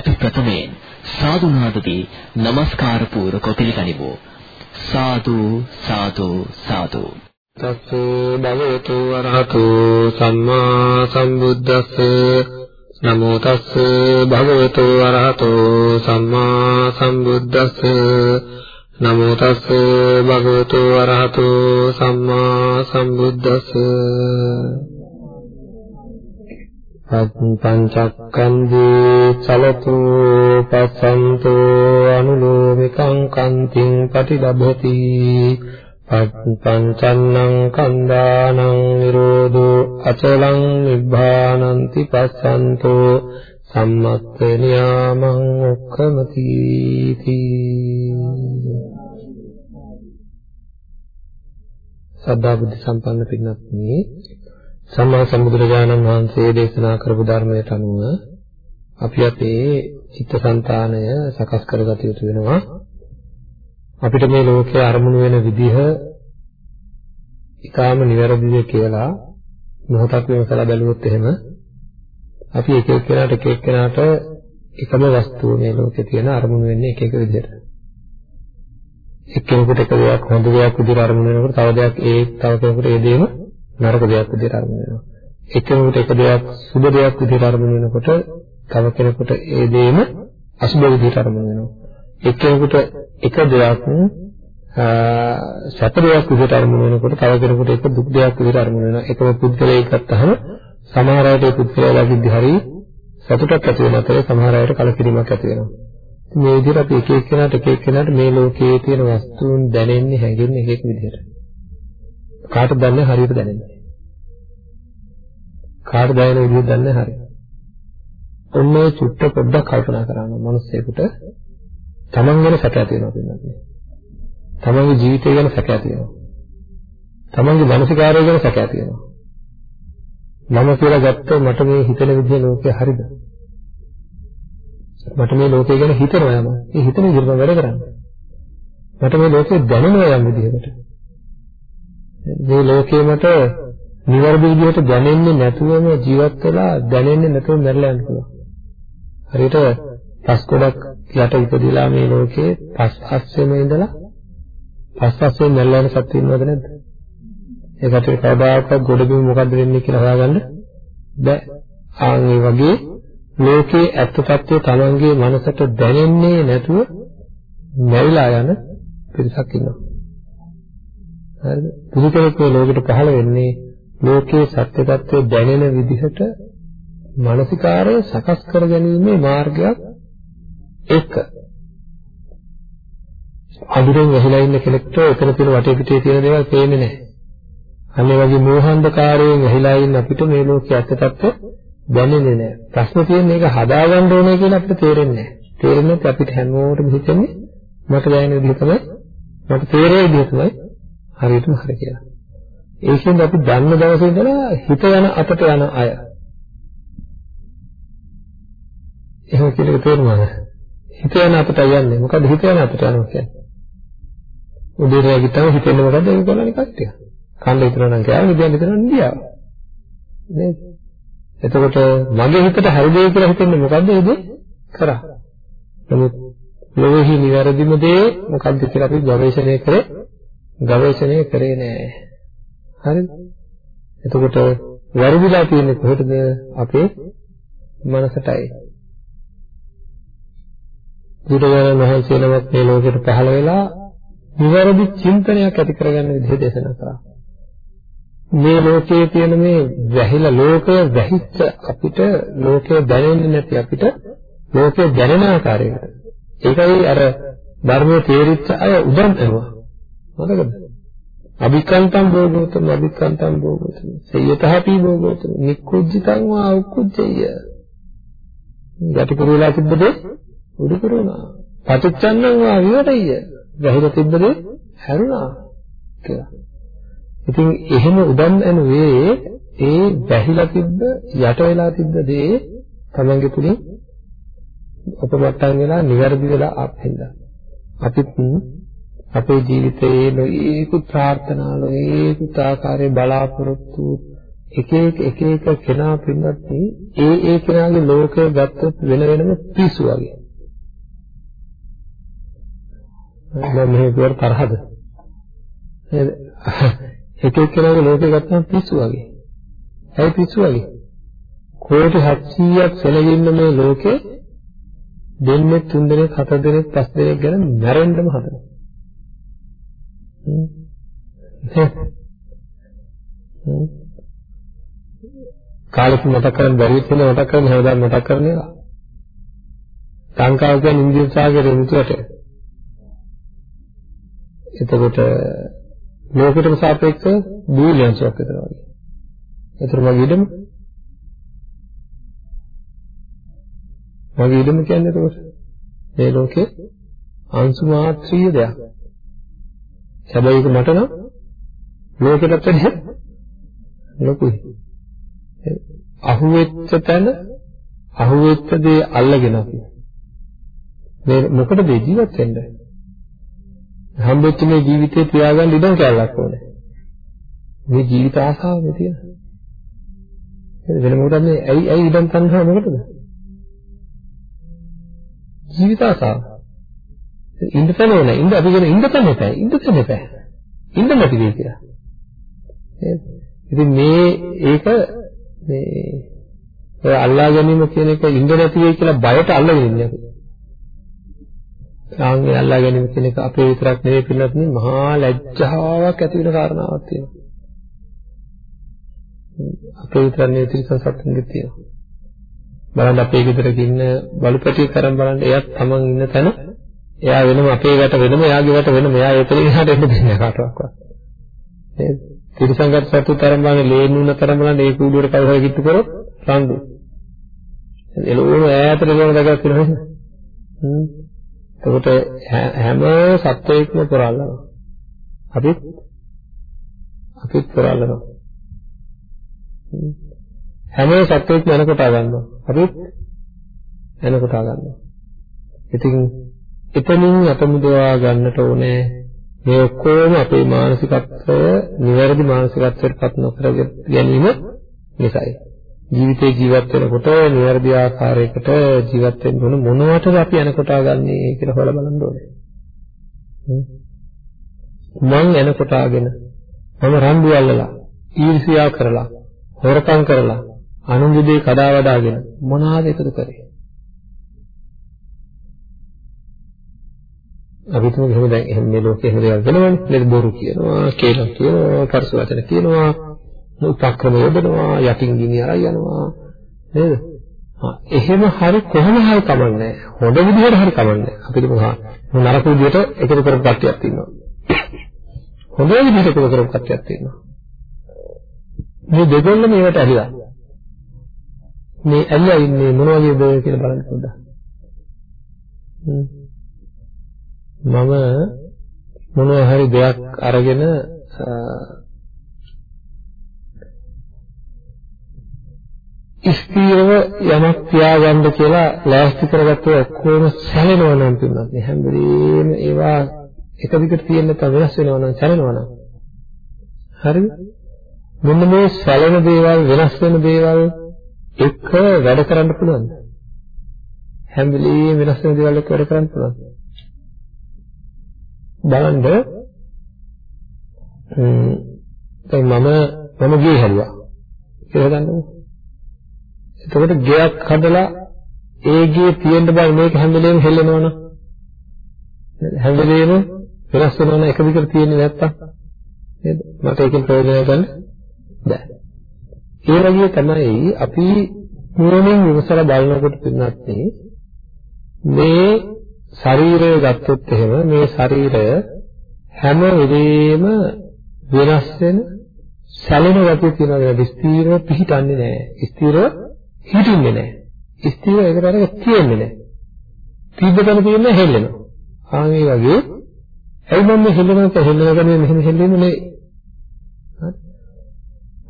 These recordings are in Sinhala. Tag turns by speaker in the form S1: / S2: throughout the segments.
S1: අපි ප්‍රථමයෙන් සාදු නාදදී নমස්කාර පූර්වක පිළිගනිමු. සාදු සාදු සාදු.
S2: තස්සේ භගවතු වරහතු සම්මා සම්බුද්දස්ස. නමෝ තස්ස භගවතු වරහතු සම්මා සම්බුද්දස්ස. නමෝ තස් භගවතු වරහතු සම්මා සම්බුද්දස්ස. පංචක්කන්දී චලතු පස්සන්තු අනුලෝමිකං කන්තිං පටිලබති පංචන්නං කන්දානං නිරෝධෝ අචලං නිබ්බානන්ති පස්සන්තෝ සම්මත්ත නියාමං ඔක්කමති සද්ධා බුද්ධ සම්පන්න පින්වත්නි සම්මා සම්බුදුරජාණන් වහන්සේ දේශනා කරපු ධර්මයට අනුව අපි අපේ චිත්තසංතානය සකස් කරගත යුතු වෙනවා අපිට මේ ලෝකයේ අරමුණු වෙන විදිහ ඊටාම නිවැරදිද කියලා මොහොතක් විමසලා බැලුවොත් එහෙම අපි එක එක්කෙනාට එක එක්කෙනාට එකම වස්තුව මේ ලෝකේ තියෙන අරමුණු වෙන්නේ එක එක විදිහට. එක්කෙනෙකුට එක දෙයක් හොඳ දෙයක් විදිහට අරමුණු වෙනකොට තව දෙයක් ඒ තව කෙනෙකුට ඒ දෙයම නරක දෙයක් විදිහට අරමුණු වෙනවා. එක්කෙනෙකුට එක දෙයක් සුබ දෙයක් විදිහට අරමුණු වෙනකොට තව කෙනෙකුට ඒ දෙයම අසුබ විදිහට අරමුණු වෙනවා. එක්කෙනෙකුට එක දෙයක් සැප දෙයක් විදිහට අරමුණු වෙනකොට තව කෙනෙකුට එක දුක් දෙයක් විදිහට අරමුණු වෙනවා. එකම පුද්ගලයෙක් ගත්තහම සමහර අයට ඒ පුද්ගලයාගේ හරි සතුටක් ඇති වෙන අතරේ සමහර අයට කලකිරීමක් ඇති වෙනවා. මේ විදිහට අපි එක එක්කෙනාට එක එක්කෙනාට මේ ලෝකයේ තියෙන වස්තුන් දැනෙන්නේ හැඟෙන්නේ එක එක විදිහට. කාටද දන්නේ හරියට දැනෙන්නේ? කාටද දැනෙන විදිහ දන්නේ හරියට? ඔන්නේ චුට්ට පොඩ්ඩක් කල්පනා කරන්න මිනිස්සෙකුට තමන් ගැන සැක ඇති වෙනවා කියන්නේ. තමන්ගේ ජීවිතය ගැන සැක ඇති වෙනවා. තමන්ගේ මානසිකාරය ගැන සැක ඇති වෙනවා. මම කියලා ගත්තොත් මට මේ හිතන විදිහ ලෝකේ හරිද? මට මේ ලෝකය ගැන හිතනවා යම. ඒ හිතන විදිහට වැඩ කරන්නේ. මට මේ ලෝකේ දැනෙනවා යම් විදිහකට. මේ ලෝකේ මට නිවැරදි විදිහට දැනෙන්නේ නැතුවම ජීවත් වෙලා දැනෙන්නේ නැතුව මැරලා යන්න පුළුවන්. හරියට පස් ගොඩක් යට ඉපදිලා මේ ලෝකේ පස් අස්සෙම ඉඳලා පස් අස්සෙන් මැරලා යන සත්ත්ව ඉන්නවද නැද්ද? ඒකට කවදාකවත් ගොඩබිම මොකද්ද වෙන්නේ කියලා හොයාගන්න බෑ. ආන් ඒ වගේ ලෝකේ ඇත්ත తත්වය තමන්ගේ මනසට දැනෙන්නේ නැතුව මැරිලා යන පිරිසක් ඉන්නවා. හරිද? බුදු කෙනෙක් මේ ලෝකෙට පහළ වෙන්නේ ලෝකේ සත්‍ය తත්වය දැනෙන විදිහට මානසිකාරය සකස් කර ගැනීමේ මාර්ගයක් එක. අඳුරෙන් වැහිලා ඉන්න කෙනෙක්ට එතන තියෙන වටේ පිටේ තියෙන දේවල් පේන්නේ නැහැ. අනේ වගේ මෝහාන්ධකාරයෙන් වැහිලා ඉන්න අපිට මේ ලෝකයේ ඇත්ත తත්ත්ව දැනෙන්නේ නැහැ. ප්‍රශ්න තියෙන්නේ ඒක හදාගන්න ඕනේ කියලා අපිට තේරෙන්නේ නැහැ. තේරෙන්නේ අපිට හැමෝටම හිතෙන්නේ මට දැනෙන විදිහ තමයි මට තේරෙන විදිහ තමයි හරියටම හරි කියලා. ඒකෙන්ද අපි දන්න දවසේ ඉඳලා හිත යන අතට යන අය. එහෙම කියන එක තේරුණාද? හිත යන අතට යන්නේ. මොකද හිත යන අතට යනවා කියන්නේ? උදේට ගිහම හිතෙන්නේ මොකද්ද? ඒක කරන්නේ කට්ටිය. කන්න හිතනවා නම් කෑම, ඉතින් හිතනවා නිදියාව. නේද? එතකොට මගේ හිතට හරිදේ කියලා හිතන්නේ මොකද්ද ඒ දේ කරා. නමුත් ලෝකෙහි නිවැරදිම දේ මොකද්ද කියලා අපි ගවේෂණය කරේ ගවේෂණය කරේ නෑ. හරිද? එතකොට වැරදිලා තියෙන්නේ කොහෙටද? අපේ මනසටයි. බුදුරජාණන් වහන්සේ නමක් මේ ලෝකෙට පහළ වෙලා නිවැරදි චින්තනයක් ඇති කරගන්න විදිහ දේශනා කළා. මේ ලෝකයේ තියෙන මේ වැහිලා ලෝකය වැහිච්ච අපිට ලෝකය දැනෙන්නේ නැති අපිට ලෝකය දැනෙන ආකාරයකට. ඒකයි අර ධර්මයේ තේරිච්ච අය උදම් එනවා. මතකද? අභිකන්තම් භෝගෝතම අභිකන්තම් භෝගෝතම සේයතහපි භෝගෝතම නික්කුජ්ජිතං වා උක්කුජ්ජය. යටි පුරුලා තිබ්බද උඩු පුරුණා. පටිච්චන්නං වා විවටය. වැහිලා තිබ්බ දේ හැරුණා කියලා. ඉතින් එහෙම උදන් ඇනුවේ ඒ වැහිලා තිබ්බ යට වෙලා තිබ්බ දේ තමන්ගේ තුලින් උපමට්ටම් වෙලා නිවැරදි වෙලා ආපෙන්දා. අපිත් අපේ ජීවිතයේ නොයේකුත් ප්‍රාර්ථනා නොයේකුත් ආකාරයේ බලාපොරොත්තු එක එක එක එක කෙනා පින්නත් ඒ ඒ කෙනාගේ ලෝකය ගත්තොත් වෙන වෙනම පිස්සු වගේ. මම මේ කවර තරහද? එක එක කෙනාගේ ලෝකය ගත්තම පිස්සු වගේ. ඇයි පිස්සු වගේ? කෝටි 700ක් සැලෙන්න මේ ලෝකේ දෙන්නේ තුන් දෙනෙක් හතර දෙනෙක් පස් දෙනෙක් ගැන මැරෙන්නම හදනවා. කාලෙක මතක් කරන් බැරි වෙන මතක් කරන හැමදාම මතක් කරන එක. ලංකාව කියන්නේ ඉන්දියන් සාගරයේ මුතුවට. එතකොට ලෝකෙටම සාපේක්ෂව බිලියන් ෂොක් විතර වගේ. ඒතර මගේ ඉඩම මගේ ඉඩම කියන්නේ එතකොට මේ ලෝකේ අංශු මාත්‍රීය දෙයක්. හැබැයි ඒක මට නම් ලෝකෙටත් වැඩිය ලොකුයි. අහුවෙච්ච තැන අහුවෙච්ච දේ අල්ලගෙන අපි මේ මොකටද ජීවත් වෙන්නේ? හම්බෙච්ච මේ ජීවිතේ තියාගන්න ඉඩම් කැලක් ඕනේ. මේ ජීවිත ආසාව මේ තියෙන. වෙන මොකටද මේ ඇයි ඇයි ඉඩම් තණ්හා මොකටද? ජීවිත ආසාව. ඉන්න තැන ඕනේ. ඉන්න අපි කියන ඉන්න තැන එපා. ඉන්න තැන එපා. ඉන්න නැති වෙයි කියලා. ඉතින් මේ ඒක මේ ඔය අල්ලා ගැනීම කියන එක ඉන්න නැති වෙයි කියලා බයට අල්ලගෙන ඉන්නේ අපි. සාංගේ අල්ලා ගැනීම කියන එක අපේ විතරක් නෙවෙයි පිළිබඳ නේ මහා ලැජ්ජාවක් ඇති වෙන කාරණාවක් තියෙනවා. අපේ විතර නෙවෙයි තිරසන් සත්තුන්ගේ තියෙනවා. බලන්න අපේ ගෙදරක ඉන්න බලුපැටිය කරන් බලන්න එයත් තමන් ඉන්න තැන එයා වෙනම අපේ වට වෙනම එයාගේ වට වෙනම එයා එතනින් එහාට එන්න දෙන්නේ කාටවත්. නේද? තිරසංගත සත්තු තරම් බලන්නේ ලේනුන තරම් බලන්නේ ඒ කූඩුවට කවුරු හරි කිට්ටු කරොත් රණ්ඩු. එළවලු ඈතට ගොන දගක් වෙනවා. හ්ම්. එතකොට හැම සත්වයකම කරල්ලනවා. අපිත් අපිත් කරල්ලනවා. හැම සත්වයක්ම එනකොට ගන්නවා. අපිත් එනකොට ගන්නවා. ඉතින් එතනින් අතමුදවා ගන්නට ඕනේ මේ ඔක්කොම අපේ මානසිකත්වය නිවැරදි මානසිකත්වයට පත් නොකර ගැනීම නිසායි. ජීවිතේ ජීවත් වෙනකොට නිවැරදි ආකාරයකට ජීවත් වෙන්න ඕන මොනවටද අපි එනකොට ගන්නේ කියලා හොයලා බලන්න ඕනේ. මං එනකොට ආගෙන මම රණ්ඩු අල්ලලා ඊර්ෂ්‍යා කරලා හොරකම් කරලා අනුන්ගේ දේ කඩා වඩාගෙන මොනවාද එකතු කරේ? අපි තුමු එහෙම දැන් එහෙම මේ ලෝකේ එහෙම දේවල් වෙනවනේ. නේද? බොරු කියනවා කේලම් කියනවා පරස වචන කියනවා උපක්‍රම යොදනවා යටින් ගිනි අරයි යනවා. නේද? හා එහෙම හරි කොහොම හරි කමන්නේ හොඳ විදිහට හරි කමන්නේ අපි තුමු හා නරක විදිහට එකතු කරපු කට්ටියක් ඉන්නවා හොඳ විදිහට එකතු කරපු කට්ටියක් ඉන්නවා මේ දෙගොල්ලම මේවට ඇහිලා මේ ඇල්ලා ඉන්නේ මොන වගේද කියලා බලන්න පොඩ්ඩක් හ්ම්. මම මොනවා හරි දෙයක් අරගෙන ස්ථීරව යමක් තියාගන්න කියලා ලෑස්ති කරගත්තොත් ඔක්කොම සැලෙනවා නම් පින්නත් හැම වෙලේම ඒවා එක දිගට තියෙන්න නැත්නම් වෙනස් වෙනවා නම් සැලෙනවා නම්. හරිද? මෙන්න මේ සැලෙන දේවල් වෙනස් වෙන දේවල් එක වැඩ කරන්න පුළුවන්ද? හැම වෙලේම වෙනස් වෙන දේවල් එක්ක වැඩ කරන්න පුළුවන්ද? බලන්න දැන් මම මම ගේ හැදුවා. කියලා ගන්නකො. එතකොට ගෙයක් හදලා ඒ ගේ තියෙන්න බෑ මේක හැම වෙලේම හෙල්ලෙනවනම්. හැම වෙලේම වෙනස් වෙනවනම් එක විදිහට තියෙන්නේ නැත්තම්. නේද? මට ඒකෙන් ප්‍රයෝජනය ගන්න බෑ. ඒ වගේ තමයි අපි නුවණින් විමසලා බලනකොට පින්නත් මේ ශරීරය ගත්තොත් එහෙම මේ ශරීරය හැම වෙලෙම වෙනස් වෙන සැලෙන ගතිය තියෙනවා නේද? ස්ථීරව පිහිටන්නේ නැහැ. ස්ථීරව හිටින්නේ නැහැ. ස්ථීරව ඒකට අරගෙන තියෙන්නේ නැහැ. තිබ්බතන තියෙන හෙල්ලෙනවා. ආ මේ වගේ ඇයි මම මේ හෙල්ලෙනවද හෙල්ලෙනවද මෙහෙම හෙල්ලෙන්නේ නේ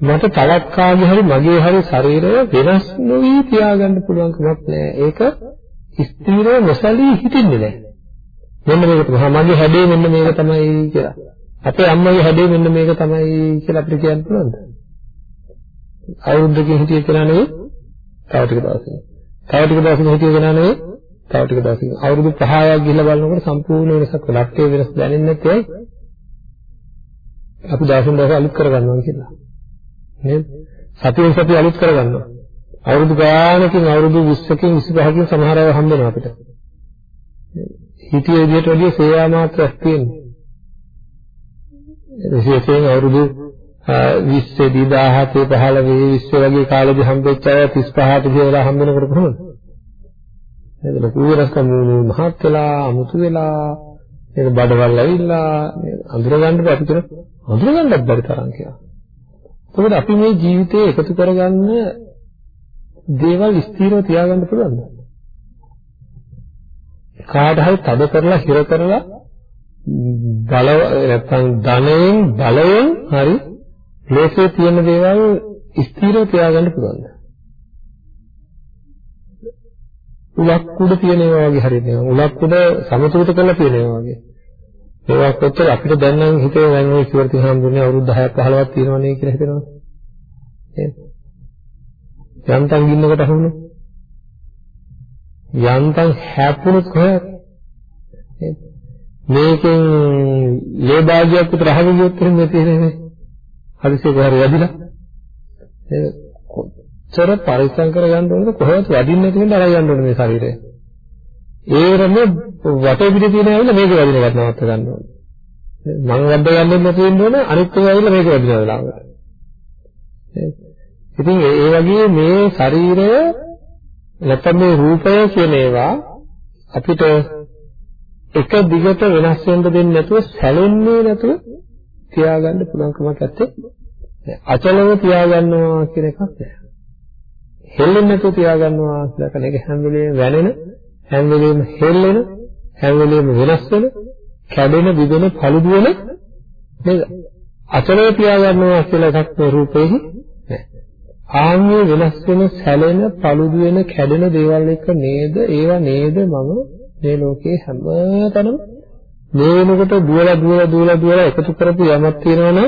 S2: මට තවත් කාගේ හරි මගේ හරි ශරීරය වෙනස් නොවි තියාගන්න පුළුවන් කමක් නැහැ ඒක ස්ථිරව නොසලී හිටින්නේ නැහැ. මෙන්න මේක තමයි. මගේ හැඩේ මෙන්න මේක තමයි කියලා. අපේ අම්මගේ හැඩේ මෙන්න මේක තමයි කියලා අපිට කියන්න පුළුවන්ද? අවුරුද්දකින් හිටිය කියලා නෙවෙයි. තව ටික දවසකින්. තව ටික දවසකින් හිටිය කියලා නෙවෙයි. තව ටික දවසකින්. අවුරුදු 5ක් ගිහිල්ලා බලනකොට සම්පූර්ණ වෙනසක් වෙලා අපේ වෙනස් දැනෙන්නේ නැත්තේ අපි දවසින් දවස අලුත් කරගන්නවා කියලා. නේද? සතියෙන් සතිය අලුත් කරගන්නවා. අවුරුදු ගානකින් අවුරුදු 20කින් 25කින් සමහර අය හම්බ වෙනවා අපිට. හිතිය විදියට වැඩිය සේවා මාත්‍රයක් තියෙනවා. විශේෂයෙන් අවුරුදු 20 17 15 20 වගේ කාලෙදි හම්බෙච්ච අය 35ට ගියලා හම්බ වෙනකොට කොහොමද? නේද ලොකු වෙනස්කම් මහත් වෙලා අමුතු වෙලා ඒක බඩවල් ඇවිල්ලා අඳුර ගන්න බෑ අපිට අඳුර ගන්නත් බැරි තරම් කියලා. ඒකද අපි මේ ජීවිතේ එකතු කරගන්න දේවල් ස්ථිරව තියාගන්න පුළුවන්ද? කාට හරි තද කරලා හිර කරලා බල නැත්නම් ධනයෙන් බලයෙන් හරි ලෝකේ තියෙන දේවල් ස්ථිරව තියාගන්න පුළුවන්ද? උලක් උඩ තියෙන ඒවා වගේ හරියට උලක් උඩ සමතුලිත කරලා තියෙන ඒවා වගේ. ඒවා කොච්චර අපිට දැන් නම් හිතේ දැන් ওই කිවර්ති හම්බුනේ අවුරුදු 10ක් 15ක් තියෙනවනේ කියලා හිතනවා. නේද? යන්තම් ගින්නකට අහුණු. යන්තම් හැප්පුණොත් කොහෙද? මේකෙන් ලේ භාගයක් විතර අහගෙන ගියොත් එහෙම තියෙන්නේ. හදිසියෙ කොහරි වැදිලා. ඒක කොච්චර පරිස්සම් කරගන්න ඕනද කොහොමද වදින්නේ නැති වෙන්න අරන් යන්න ඕනේ මේ ශරීරය. ඒරම වටේ පිට තියෙන ඇවිල්ලා මේක වදින එකත් නවත්ත ගන්න ඕනේ. මං වද්ද ගන්නෙත් නැති වෙන්න ඕනේ අනිත් ඒවා ඇවිල්ලා මේක වදින වෙලාවට. ඉතින් ඒ වගේ මේ ශරීරය නැත්නම් මේ රූපය කියන ඒවා අපිට එක දිගට වෙනස් වෙන්න දෙන්නේ නැතුව සැලෙන්නේ නැතුව තියාගන්න පුළුවන් කමක් නැත්තේ. අචලව තියාගන්නවා කියන එකක් නෑ. හෙල්ලෙන්නේ නැතුව තියාගන්නවා කියලා කියන එක හැම වෙලේම වැනෙන, හැම වෙලේම හෙල්ලෙන, හැම වෙලේම වෙනස් වෙන, කැඩෙන, බිඳෙන, පළුදු වෙන නේද? අචලව තියාගන්නවා කියලා එකක් මේ රූපෙහි නෑ. ආන්ගේ වෙනස් වෙන, සැලෙන, පළුදු වෙන, කැඩෙන දේවල් එක නේද? ඒවා නේද මම මේ ලෝකේ හැමතැනම මේ වෙනකොට දුවලා දුවලා දුවලා දුවලා එකතු කරපු යමක් තියෙනවනම්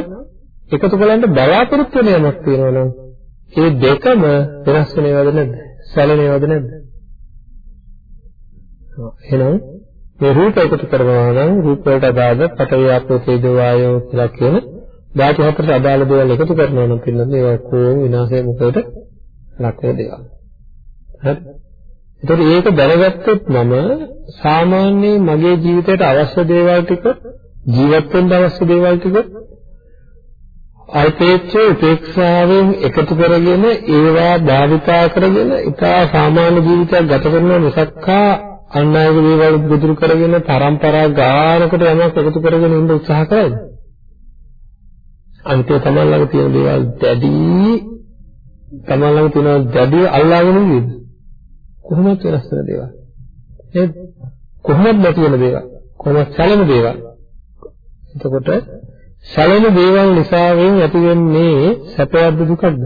S2: එකතු කරන්න බලාපොරොත්තු වෙන යමක් තියෙනවනම් ඒ දෙකම වෙනස් වෙනවද නැද්ද? සැලෙනවද නැද්ද? එහෙනම් මේ රූප එකතු කරනවා නම් රූප වලට අදාළ පඨවි ආපෝ තේජෝ වායෝ කියලා කියන ධාතු හතරට අදාළ දේවල් එකතු කරනවා නම් පින්නන්නේ ඒවා කොහොම විනාශය මොකද ලක් වෙන දේවල්. හරි. ඒතකොට ඒක දැනගත්තොත් මම සාමාන්‍යයෙන් මගේ ජීවිතයට අවශ්‍ය දේවල් ටික ජීවත් වෙන්න අවශ්‍ය දේවල් ටික අල්පේච්ඡ උපේක්ෂාවෙන් එකතු කරගෙන ඒවා භාවිතා කරගෙන ඉතා සාමාන්‍ය ජීවිතයක් ගත කරන මිසක්කා අන් අයගේ දේවල් ගොදුරු කරගෙන පරම්පරා ගානකට යමක් එකතු කරගෙන ඉන්න උත්සාහ කරයිද? අන්තිම තමන් ළඟ තියෙන දේවල් දැඩි තමන් ළඟ තියෙන දැඩි අල්ලාගෙන ඉන්නද? කොහොමද වෙනස් වෙන දේවල්? නේද? කොහොමද නැති වෙන දේවල්? කොහොමද සැලෙන දේවල්? එතකොට සැලෙන දේවල් නිසාවෙන් ඇතිවෙන්නේ සැපයක්ද දුකක්ද?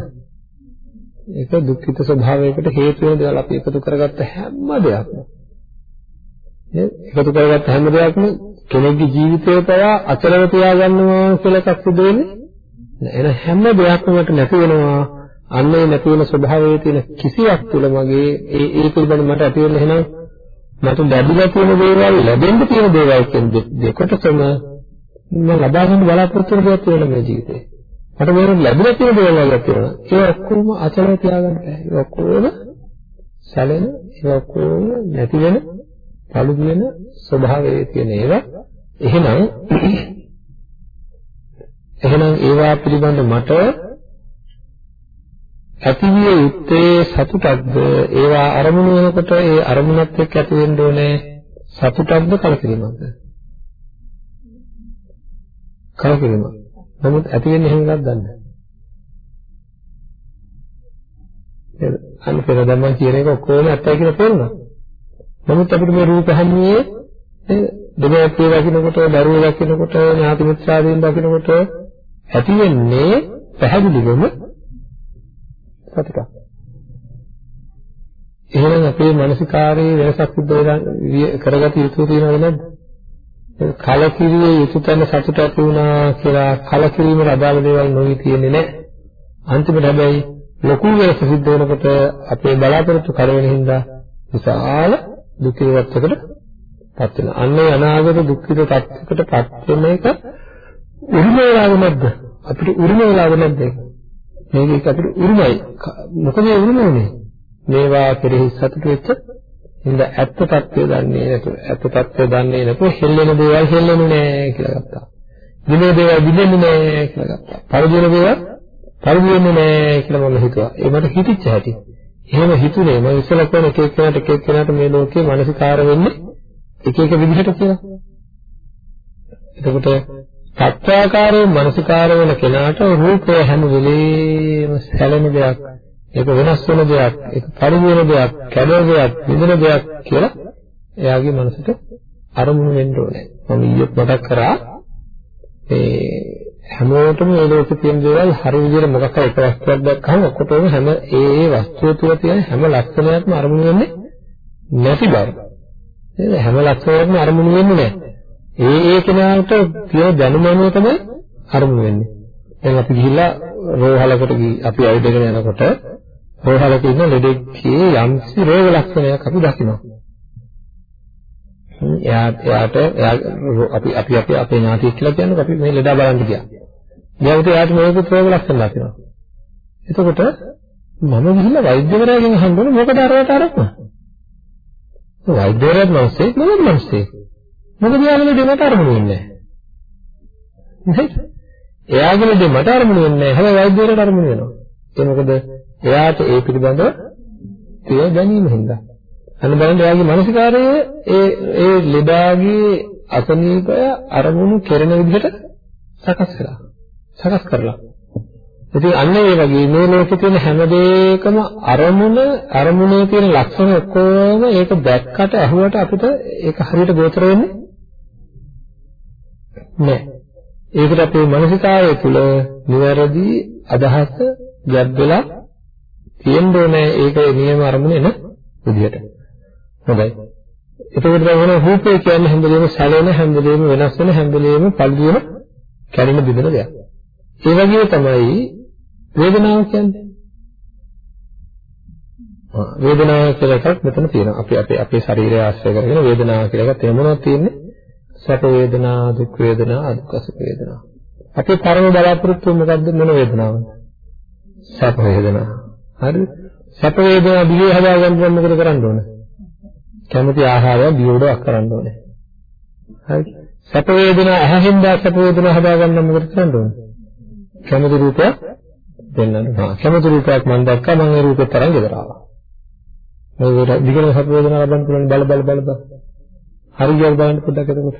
S2: ඒක දුක්ඛිත ස්වභාවයකට හේතු වෙන දේවල් අපි එකතු කරගත්ත හැම දෙයක්ම. නේද? එකතු කරගත්ත හැම දෙයක්ම කෙනෙක්ගේ ජීවිතය පවා අචලව තියාගන්නවා කියලා එකක් සිදු වෙන්නේ. එන හැම දෙයක්ම මට නැති වෙනවා. අන්න ඒ නැති වෙන ස්වභාවයේ තියෙන කිසියක් තුල මගේ ඒ ඒ පිළිබඳ මට ඇති වෙන එහෙනම් මට ලැබිලා තියෙන දේවල් ලැබෙන්න තියෙන දේවල් කියන දෙකටම මම ලබා ගන්න බලාපොරොත්තු වෙන දේවල් තියෙනවා මේ ජීවිතේ. මට මේක ලැබිලා තියෙන දේවල් වල තියෙනවා. ඒ ඔක්කොම අචලව තියාගන්න බෑ. ඒ ඔක්කොම සැලෙන, ඒ ඔක්කොම නැති වෙන, පළුදු වෙන ස්වභාවයේ තියෙන ඒවා. එහෙනම් එහෙනම් ඒවා පිළිබඳ මට ඇතිවිය යුත්තේ සතුටක්ද ඒවා අරමුණු වෙනකොට ඒ අරමුණත් එක්ක ඇති වෙන්න ඕනේ සතුටක්ද කලකිරීමක්ද කලකිරීම. නමුත් ඇති වෙන්නේ එහෙම එකක් දන්නේ නැහැ. අන්න පෙර දැම්මන් කියන එක ඔක්කොම ඇත්තයි කියලා තේරුණා. නමුත් අපිට මේ රූප හැමුවේ දෙමව්පිය දකින්නකොට, දරුවෝ දකින්නකොට, ඥාති මිත්‍රාදීන් දකින්නකොට ඇති වෙන්නේ පැහැදිලිවම සතුටක්. එහෙනම් අපේ මානසිකාරයේ වෙනසක් සිද්ධ කරගත යුතු තියෙනවද නැද්ද? කලකිරියේ යුතු තැන සතුට ඇති වුණා කියලා කලකිරීමට අදාළ දේවල් නොවි තියෙන්නේ නැහැ. අන්තිමට හැබැයි ලොකු වෙනස සිද්ධ වෙනකොට අපේ බලාපොරොත්තු කරවෙන හින්දා විශාල දුකේවත්කට පත් වෙනවා. අන්නේ අනාගත දුක්ඛිත තත්ත්වයකට පත් වෙන එක උරුම වෙලාද නැද්ද? අපිට උරුම වෙලාද නැද්ද? මේක අපිට උරුමයි. මොකද උරුම උනේ? මේවා කෙරෙහි සතුට වෙච්ච හින්දා ඇත්ත తත්වය දන්නේ නැතුව ඇත්ත తත්වය දන්නේ නැතුව හෙල්ලෙන දේවල් හෙල්ලෙන්නේ නැහැ කියලා ගත්තා. දිනේ දේවල් දිනෙන්නේ නැහැ කියලා ගත්තා. පරිදින දේවල් පරිදින්නේ නැහැ කියලා මම හිතුවා. ඒ මට හිතිච්ච හැටි. එහෙම හිතුනේ මම ඉස්සෙල්ලා කියන එක එක්කෙනාට එක එක්කෙනාට මේ ලෝකේ මානසිකාර වෙන්නේ එක එක විදිහට කියලා. එතකොට සත්‍යාකාරයෙන් මානසිකාර වෙන කෙනාට රූපය හැම වෙලේම සැලෙන දෙයක් ඒක වෙනස් වෙන දෙයක්, ඒක පරිදි වෙන දෙයක්, කැඩෙන දෙයක්, නිදන දෙයක් කියලා එයාගේ මනසට අරමුණු වෙන්න ඕනේ. මම ඊයේත් මතක් කරා ඒ හැමෝටම මේ ලෝකේ තියෙන දේවල් හරි විදිහට මොකක් හරි එක වස්තුවක් දැක්කම ඔක්කොටම හැම ඒ ඒ වස්තුව තුළ තියෙන හැම ලක්ෂණයක්ම අරමුණු වෙන්නේ නැති බව. නේද? හැම ලක්ෂණයක්ම අරමුණු වෙන්නේ නැහැ. ඒ ඒ කෙනාට තියෙන දැනුම අනුව තමයි අරමුණු වෙන්නේ. දැන් අපි ගිහිල්ලා රෝහලකට අපි ඇවිදගෙන යනකොට රෝහලක ඉන්න ලෙඩෙක්ගේ යම්සි රෝග ලක්ෂණයක් අපි දකිනවා. එයා එයාට අපි අපි අපි අපේ ඥාතියෙක් කියලා කියන්නේ අපි මේ ලෙඩා බලන්න ගියා. ඊට එයාට මේක රෝග ලක්ෂණ දකිනවා. එතකොට මම ගිහිල්ලා වෛද්‍යවරයාගෙන් අහන්න මොකද අරවට අරක්ම? වෛද්‍යවරයාත් මිනිස්සෙක් නෙවෙයි මිනිස්සෙක්. මොකද යාළුවෝ දෙන්නට අරමුණු වෙන්නේ නැහැ. එයාගේ දෙ මට අරමුණු වෙන්නේ නැහැ. හැබැයි වෛද්‍යවරයාට අරමුණු වෙනවා. ඒ මොකද එයාට ඒ පිළිබඳව තේ දැනීම හින්දා. අන්න බලන්න එයාගේ මානසිකාරයේ ඒ ඒ ලෙඩාගේ අසනීපය අරමුණු කෙරෙන විදිහට සකස් කරලා. සකස් කරලා. ඉතින් අන්න ඒ වගේ මේ ලෝකේ තියෙන හැම දෙයකම අරමුණ අරමුණේ තියෙන ලක්ෂණ ඔක්කොම ඒක දැක්කට අහුවට අපිට ඒක හරියට ගෝචර වෙන්නේ නැහැ. ඒකට අපේ මානසිකාරය තුළ නිවැරදි අදහස ගැබ් වෙලා තියෙන්න ඕනේ ඒක නියම අරමුණ එන විදිහට. හොඳයි. එතකොට දැන් රූපේ කියන්නේ හැම වෙලේම සැලෙන හැම වෙලේම වෙනස් වෙන හැම වෙලේම පල්දියම කැඩෙන බිඳෙන දෙයක්. ඒ වගේ තමයි වේදනාව කියන්නේ. වේදනාව කියලා එකක් මෙතන තියෙනවා. අපි අපේ අපේ ශරීරය ආශ්‍රය කරගෙන වේදනාව කියලා එකක් තේමනවා තියෙන්නේ. සැප වේදනා, දුක් වේදනා, අදුක්කස වේදනා. අපේ පරම බලාපොරොත්තු මොකද්ද මොන වේදනාවද? සැප වේදනා. හරිද? සැප වේදනා දිවේ හදා ගන්න මොකද කරන්න ඕන? කැමති ආහාරය දියෝඩක් කරන්න ඕනේ. හරිද? සැප වේදනා ඇහෙන් දා සැප වේදනා හදා ගන්න මොකද කරන්න ඕන? කැමති රූපයක් දෙන්නන්න. හා කැමති රූපයක් මම දැක්කා මම ඒ රූපෙත් තරම් ගෙදර ආවා. මේ දිගට සැප වේදනා ලබන්න පුළුවන් බල බල බල බල. හරියට බලන්න පොඩ්ඩක් එතකොට.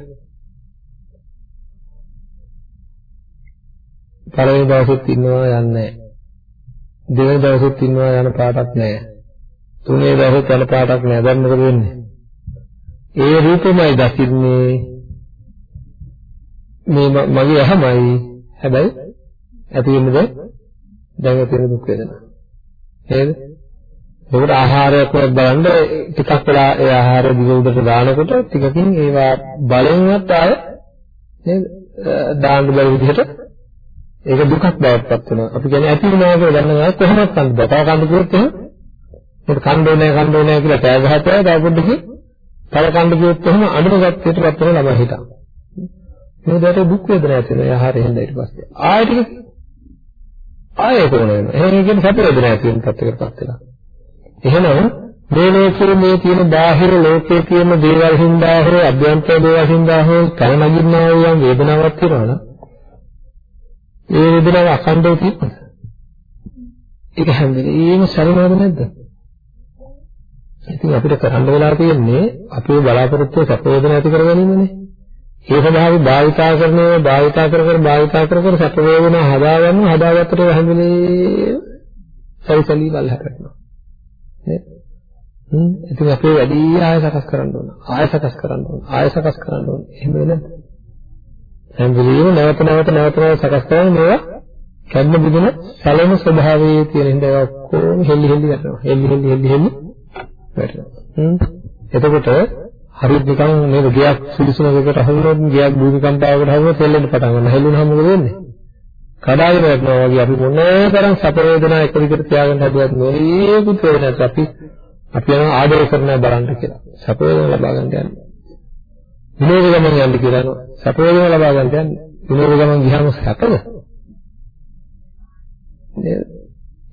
S2: පළවෙනි දවසෙත් ඉන්නවා යන්නේ නැහැ. දෙවෙනි දවසෙත් ඉන්නවා යන පාටක් නැහැ. තුන්වෙනි දවසෙත් යන පාටක් නැහැ. දැන් මොකද වෙන්නේ? ඒ රූපෙමයි දකින්නේ මේ මගේ ඇහැමයි. හැබැයි ඇති වෙන්නේ දැන් ඇති වෙන දුක් වේදනා. නේද? ඒකට ආහාරයක් බලන්න ටිකක් වෙලා ඒ ආහාරය දිව උඩට දානකොට ටිකකින් ඒවා බලෙන්වත් ආය නේද? දාන්න බැරි විදිහට ඒක දුකක් බවට පත් වෙනවා. අපි කියන්නේ ඇති වෙනවා කියලා දන්නවා කොහොමද කන්න බෑ. තව කන්න කිව්වොත් එහෙම ඒක කන්න ඕනේ කන්න ඕනේ කියලා තෑ ගහතේ තව පොඩ්ඩකින් තව කන්න කිව්වොත් එහෙම අඬනගත් පිටපත් වෙන ළමයි හිටා. මේ දෙයට දුක් වේදනා ඇති වෙනවා. ආහාරය හෙන්න ඊට පස්සේ. ආයෙ ටික ආයෙ කොහොම වෙනවා. එහෙනම් කියන්නේ සැප වේදනා ඇති වෙන තත්ත්වයකටපත් වෙනවා. එහෙනම් මේ ලෝකයේ මේ තියෙන බාහිර ලෝකයේ තියෙන දේවල් හින්දා හෝ අභ්‍යන්තර දේවල් හින්දා හෝ කන නගින්නා වූ යම් වේදනාවක් තියෙනවා නම් ඒ වේදනාව අඛණ්ඩව තියෙනවද? ඒක හැම වෙලේම සැලෙනවද නැද්ද? ඉතින් අපිට කරන්න වෙලා තියෙන්නේ අපේ බලාපොරොත්තු සැප වේදනා ඇති කරගැනීමනේ. ඒ සඳහා අපි භාවිතා කරනවා භාවිතා කර කර භාවිතා කර කර සැප වේදනා හදාගන්න හදාගත්තට හැම වෙලේම සැලසලි බල හැපෙනවා. නේද? හ්ම් ඉතින් අපේ වැඩි ආය සකස් කරන්න ඕන. ආය සකස් කරන්න ඕන. ආය සකස් කරන්න ඕන. එහෙම නේද? හැම වෙලෙම නැවත නැවත නැවත නැවත සකස් කරන මේවා කැඩෙන බිඳෙන සැලෙන ස්වභාවයේ තියෙන හින්දා ඒවා ඔක්කොම හෙල්ලි හෙල්ලි යනවා. හෙල්ලි හෙල්ලි හෙල්ලි හෙල්ලි වැටෙනවා. හ්ම් එතකොට හරියට නිකන් මේක ගියක් සුදුසුමකට අහුනොත් ගියක් භූමිකම්පාවකට අහුනොත් හෙල්ලෙන්න පටන් ගන්නවා. හෙල්ලුනහම මොකද වෙන්නේ? කඩාගෙන වැටෙනවා වගේ අපි මොන තරම් සැප වේදනා එක විදිහට තියාගන්න හදුවත් නොරේකුත් වේදනාවක් අපි අපි යන ආදර කරන බලන්න කියලා. සැප වේදනා ලබා ගන්න යන්නේ. විනෝද ගමන යන්න කියලා සැප වේදනා ලබා ගන්න යන්නේ. විනෝද ගමන ගියාම සැපද?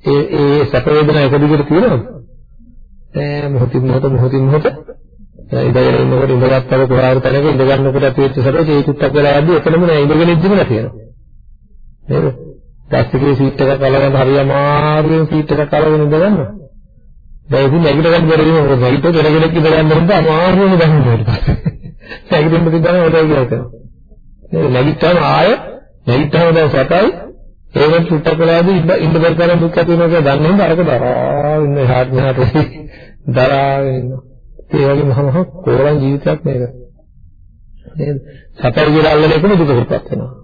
S2: ඒ ඒ සැප වේදනා එක දිගට තියෙනවද? ඈ මොහොතින් මොහොත මොහොතින් මොහොත ඉඳගෙන ඉන්නකොට ඉඳගත්තම කොහාර තැනක ඉඳ ගන්නකොට ඇති වෙච්ච සැපේ ඒ චුට්ටක් වෙලා යද්දි එතනම නෑ ඉඳගෙන ඉඳිම නැතිනවා. නේද? දැස්කේ සීට් එකක් අලගන්න හරි අමාරුවෙන් සීට් එකක් අලගෙන ඉඳ ගන්නවා. දැන් ඉතින් නැගිට ගන්න බැරි වෙනවා මොකද නැගිට දෙරගෙන ඉඳ ගන්න බැරිද අමාරුවෙන් ගන්නවා ඊට පස්සේ. නැගිටින්න තිබ්බම ඔතන කියලා කරනවා. නේද? නැගිට්ටම ආය නැගිට්ටම දැන් සැපයි ඒකට චුට්ටක් වෙලාදී ඉඳ ඉඳ බැරි තරම් දුක් ඇති වෙනවා කියලා දන්නේ නැහැ අරක දරාගෙන ඉන්න හාත් මෙහාට දරාගෙන ඉන්නවා. ඒ වගේ මහ මහ කෝරන් ජීවිතයක් මේක. නේද? සැපයි කියලා අල්ලන එකම දුකකටපත් වෙනවා.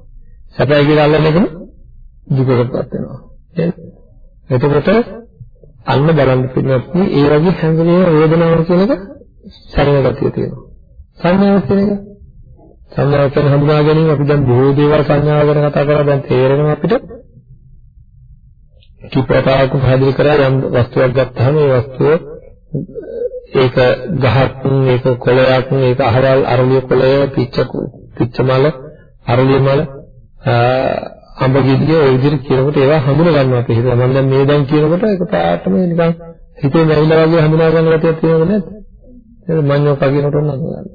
S2: සැපයි කියලා අල්ලන එකම දුකකටපත් වෙනවා. නේද? එතකොට අන්න බලන්න පිළිවෙත් මේ වගේ හැම වෙලේම වේදනාව කියන එක සැරෙන ගතිය තියෙනවා. සංඥාවක් කියන එක සංඥාව කියන හඳුනා ගැනීම අපි දැන් බොහෝ දේවල් සංඥාව ගැන කතා කරලා දැන් තේරෙනවා අපිට කිප්‍රතාවක පැහැදිලි කරලා යම් වස්තුවක් ගත්තාම ඒ වස්තුව ඒක ගහක් ඒක කොළයක් ඒක අහවල් අරලිය කොළය පිච්ච පිච්ච මල අරලිය මල අඹ ගෙඩිය ඔය විදිහට කියනකොට ඒවා හඳුනා ගන්නවා අපි හිතුවා මම දැන් මේ දැන් කියනකොට ඒක පාටම නිකන් හිතේ නැවිලා වගේ හඳුනා ගන්න ගැතියක් තියෙනවද නැද්ද? ඒක මඤ්ඤෝ කගිනකොට හඳුනා ගන්න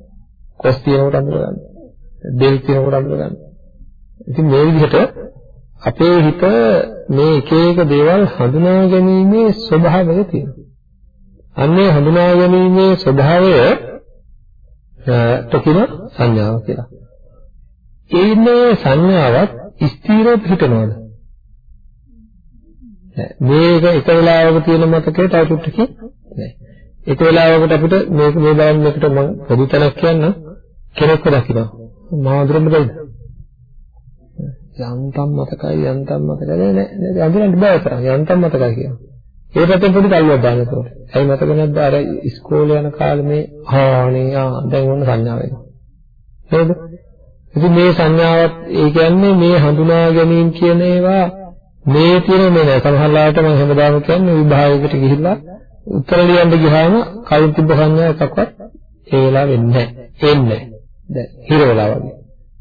S2: කොස් තියෙනකොට හඳුනා ගන්න දෙල් තියෙනකොට හඳුනා ගන්න ඉතින් මේ විදිහට අපේ හිත මේ එක එක දේවල් හඳුනා ගැනීමේ ස්වභාවය තියෙනවා. අන්නේ හඳුනා ගැනීමේ ස්වභාවය තකින සංඥාව කියලා. ඒ ඉන්නේ සංඥාවත් ස්ථීරව පිටනවද? මේක එක වෙලාවක තියෙන මතකේ තව චුට්ටකින් නෑ. එක වෙලාවකට අපිට මේක මේ බලන්න එකට මම පොදු තැනක් කියන්න කෙනෙක්ව දකිනවා. මාදුරම දෙයිද? යන්තම් මතකයි යන්තම් මතකයි නෑ නෑ අඳුරන්න බෑ තරම් යන්තම් මතකයි කියනවා. ඒ පැත්තෙන් පොඩි තල්ලුවක් දාන්න ඕනේ. ඇයි මතක නැද්ද අර ඉස්කෝලේ යන කාලේ මේ ආනේ ආ දැන් ඔන්න සංඥාව එනවා. නේද? ඉතින් මේ සංඥාවත් ඒ කියන්නේ මේ හඳුනා ගැනීම කියන ඒවා මේ තියෙන මේ නෑ. සමහරවිට මම හැමදාම කියන්නේ විභාගයකට ගිහිල්ලා උත්තර ලියන්න ගියාම කලින් තිබ්බ සංඥා එකක්වත් ඒ වෙලාව වෙන්නේ නෑ. එන්නේ නෑ. දැන් හිර වෙලා වගේ.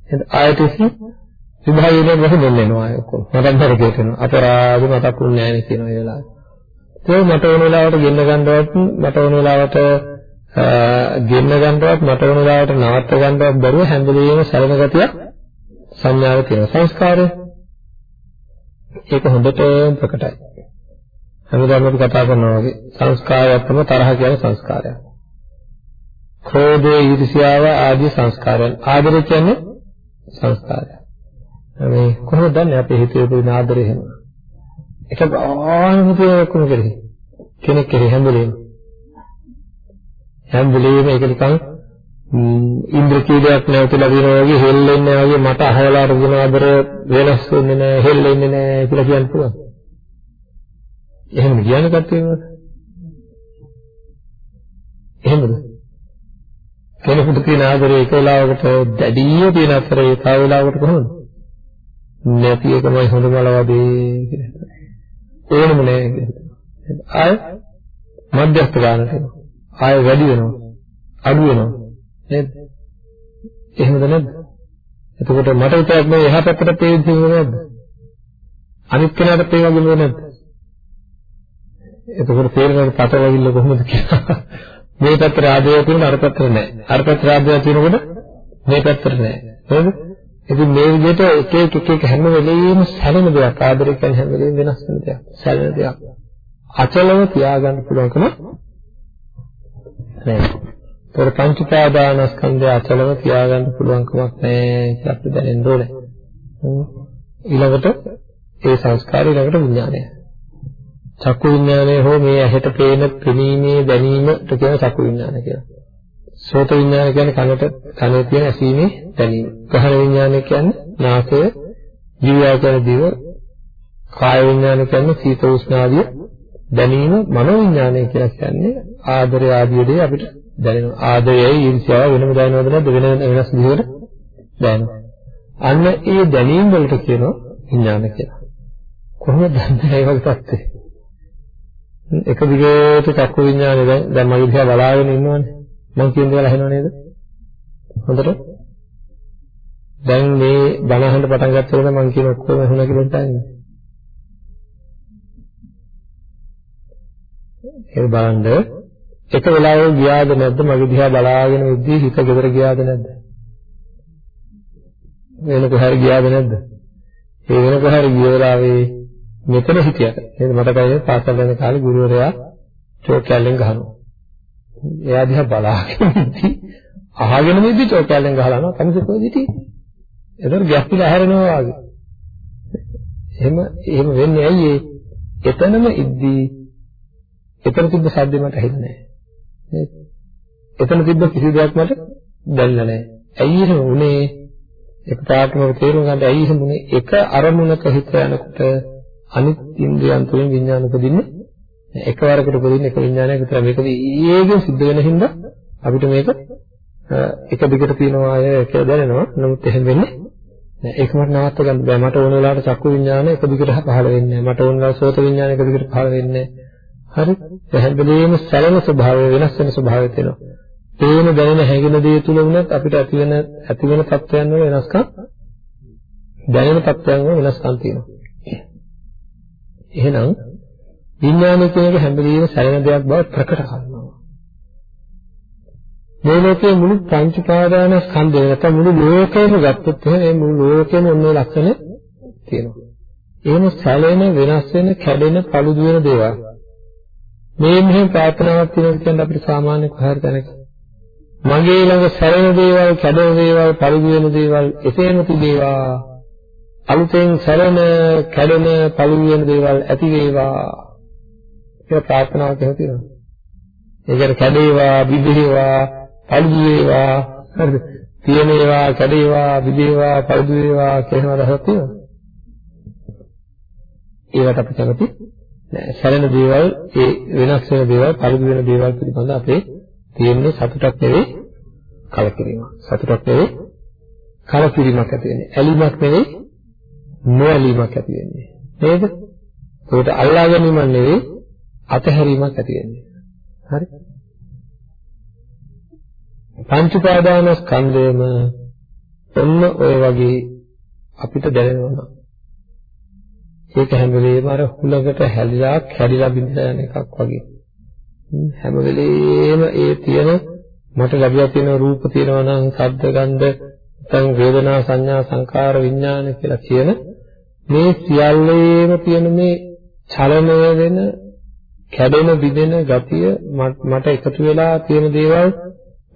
S2: එහෙනම් ආයෙත් විභාගයේ මොකද දෙන්නෙනවා ආයෙ ඔක්කොම. මටත් හරි කියනවා. අපරාධ මතකුන්නේ නෑනේ කියන ඒ වෙලාවේ. ඒක මට ඕන වෙලාවට ගෙන්න ගන්නවත් මට ඕන වෙලාවට ගෙන්න ගන්නවත් මට ඕන වෙලාවට නවත්ත ගන්නවත් බැරුව හැම වෙලෙම සැලෙන ගතිය සංඥාවේ තියෙන සංස්කාරය. ඒක හොඳට ප්‍රකටයි. හැමදාම අපි කතා කරනවා වගේ සංස්කාරයක් තමයි තරහ කියන සංස්කාරයක්. ක්‍රෝධය ඊර්ෂ්‍යාව ආදී සංස්කාරයන්. ආදරය කියන්නේ සංස්කාරය මේ කොහොමද දන්නේ අපේ හිතේ උපදින ආදරය එහෙම? එක ගානම තියෙන ඔක්කොම කෙරෙහි කෙනෙක් කෙරෙහි හැම වෙලේම හැම වෙලේම ඒක නිකන් ඉන්ද්‍රකීලයක් නැවතිලා දිනවා වගේ හෙල්ලෙන්නේ වගේ මට අහවලා රුගුණ ආදර වෙනස් වෙන්නේ නැහැ හෙල්ලෙන්නේ නැහැ කියලා කියන්න පුළුවන්. එහෙම කියන කට්ටියවද? එහෙමද? කෙනෙකුට තියෙන ආදරේ එක වෙලාවකට දැඩිව තියෙන අතරේ තව වෙලාවකට කොහොමද? නැති එකමයි හොඳම ලවදී කියලා. ඕනම නෑ කියලා. ආය මධ්‍යස්ථ ගන්නට එනවා. ආය වැඩි වෙනවා. අඩු වෙනවා. නේද? එහෙමද නැද්ද? එතකොට මට විතරක් නෙවෙයි එහා පැත්තට තේරෙන්නේ නැද්ද? අනිත් කෙනාට ඒ වගේම නැද්ද? එතකොට තේරෙනවද පටලවිල්ල කොහොමද කියලා? මේ පැත්තට ආදේය තියෙන අර පැත්තට නැහැ. අර පැත්තට ආදේය තියෙනකොට මේ පැත්තට නැහැ. නේද? ඉතින් මේ විදිහට එක එක එක එක හැම වෙලෙම සැලෙන දෙයක් ආදරය කියන්නේ හැම වෙලෙම වෙනස් වෙන දෙයක් සැලෙන දෙයක් අචලව තියාගන්න පුළුවන්කම නැහැ. ඒතර පංච පාදානස්කන්ධය අචලව තියාගන්න පුළුවන්කමක් නැහැ කියලා අපි දැනෙන්න ඕනේ. ඊළඟට ඒ සංස්කාරය ඊළඟට විඥානය. චක්කු විඥානය හෝ මේ ඇහැට පේන පෙනීමේ දැනීමට කියන චක්කු විඥානය කියලා. සෝත විඥානය කියන්නේ කනට කනේ තියෙන ඇසීමේ දැනීම. ගහන විඥානය කියන්නේ නාසය, ජීවය කියන දිව, කාය විඥානය කියන්නේ සීත උෂ්ණ ආදී දැනීම, මනෝ විඥානය කියලා කියන්නේ ආදරය ආදී දේ අපිට දැනෙනවා. ආදරයයි ඊර්ෂ්‍යාව වෙනම දැනෙනවද නැද්ද වෙන වෙනස් විදිහකට දැනෙනවා. අන්න ඒ දැනීම් වලට කියනවා විඥාන කියලා. කොහොමද දන්නේ ඒ වගේ තත්ත්වේ? එක දිගට චක්කු විඥානේ දැන් දැන් මගේ දිහා බලාගෙන ඉන්නවනේ. මම කියන දේවල් අහනව නේද? හොඳට. දැන් මේ බණ අහන්න පටන් ගත්තොත් මම කියන ඔක්කොම අහුණා කියලා හිතන්නේ. ඒ බලන්න එක වෙලාවක ගියාද නැද්ද මගේ දිහා බලාගෙන ඉද්දී හිත ගෙදර ගියාද නැද්ද? වෙන කොහරි ගියාද නැද්ද? ඒ වෙන කොහරි ගිය වෙලාවේ මෙතන හිටියට නේද මතකයි පාසල් යන කාලේ ගුරුවරයා චෝක් කැල්ලෙන් ගහනවා. එයා දිහා බලාගෙන ඉද්දි අහගෙන ඉද්දි චෝක් කැල්ලෙන් ගහනවා කමිස කොහෙද හිටියේ? ඒතර ගැස්පිලා හැරෙනවා වගේ. එහෙම එහෙම වෙන්නේ ඇයි ඒ? එතනම ඉද්දි එතන තිබ්බ සද්දේ මට ඇහෙන්නේ නැහැ. එතන තිබ්බ කිසි දෙයක් මට දැනෙන්නේ නැහැ. ඇයි එහෙම වුනේ? එකපාරටම තේරුම් ගන්න ඇයි එහෙම වුනේ? එක අරමුණක හිත යනකොට අනිත් ඉන්ද්‍රියන් තුලින් විඥාන උපදින්නේ එකවරකට උපදින්න එක විඥානයක්. විතර මේක ඊයේගෙන් සිද්ධ වෙන හින්දා අපිට මේක එක දිගට තියනවා අය කියලා දැනෙනවා. නමුත් එහෙම වෙන්නේ නෑ. ඒක මට නවත්ත ගන්න බෑ. මට ඕන වෙලාවට චක්කු විඥාන එක දිගට පහළ වෙන්නේ නෑ. මට ඕන වෙලාවට සෝත විඥාන එක දිගට පහළ වෙන්නේ හරි හැමදේම සැලෙන ස්වභාවය වෙනස් වෙන ස්වභාවය තියෙනවා තේන දැනෙන හැඟෙන දේ තුල වුණත් අපිට ඇති වෙන ඇති වෙන තත්ත්වයන් වල වෙනස්කම් දැනෙන තත්ත්වයන් වල වෙනස්කම් තියෙනවා එහෙනම් විඥානය කියන එක හැම වෙලෙම සැලෙන දෙයක් බව ප්‍රකට කරනවා. මේ ලෝකයේ මුළු පංච පාදාන ස්කන්ධය නැත්නම් මුළු ලෝකයම ගත්තොත් එහෙනම් මේ මුළු ලෝකෙම ඔන්න ඔය ලක්ෂණ තියෙනවා. එහෙම සැලෙන වෙනස් වෙන කැඩෙන පළුදු වෙන දේවල්. මේ මෙහෙම ප්‍රාර්ථනාවක් තියෙනවා කියන්නේ අපිට සාමාන්‍ය කොහරි තැනක මගේ ළඟ සැලෙන දේවල්, කැඩෙන දේවල්, පළුදු වෙන දේවල් එසේම තිබේවා. අලුතෙන් සැලෙන, කැඩෙන, පළුදු වෙන දේවල් ඇති වේවා. කියලා ප්‍රාර්ථනාවක් එහෙම තියෙනවා. ඒ කියන්නේ කැඩේවා, බිඳේවා, පළුදු වේවා, හරිද? තියෙනේවා, කැඩේවා, බිඳේවා, පළුදු වේවා කියලා අදහසක් තියෙනවා. ඒවට අපි කැමති නෑ. සැලෙන දේවල්, ඒ වෙනස් වෙන දේවල්, පළුදු වෙන දේවල් පිළිබඳ අපේ තියෙන්නේ සතුටක් නෙවෙයි කලකිරීමක්. සතුටක් නෙවෙයි කලකිරීමක් ඇති වෙන්නේ. ඇලීමක් නෙවෙයි නොඇලීමක් ඇති වෙන්නේ. නේද? ඒකට අල්ලා ගැනීමක් නෙවෙයි අතහැරීමක් ඇති වෙන්නේ. හරි? පංච උපාදානස්කන්ධයම ඔන්න ඔය වගේ අපිට දැනෙනවා. ඒක හැම වෙලේම අර හුලකට හැලිලා කැඩිලා බිඳලා යන එකක් වගේ. හැම වෙලේම ඒ තියෙන මට ලැබිලා තියෙන රූප තියෙනවා නම් ශබ්ද ගන්ධ නැත්නම් වේදනා සංඥා සංකාර විඥාන කියලා කියන මේ සියල්ලේම තියෙන මේ චලනය වෙන කැඩෙන බිඳෙන ගතිය මට එකතු වෙලා තියෙන දේවල්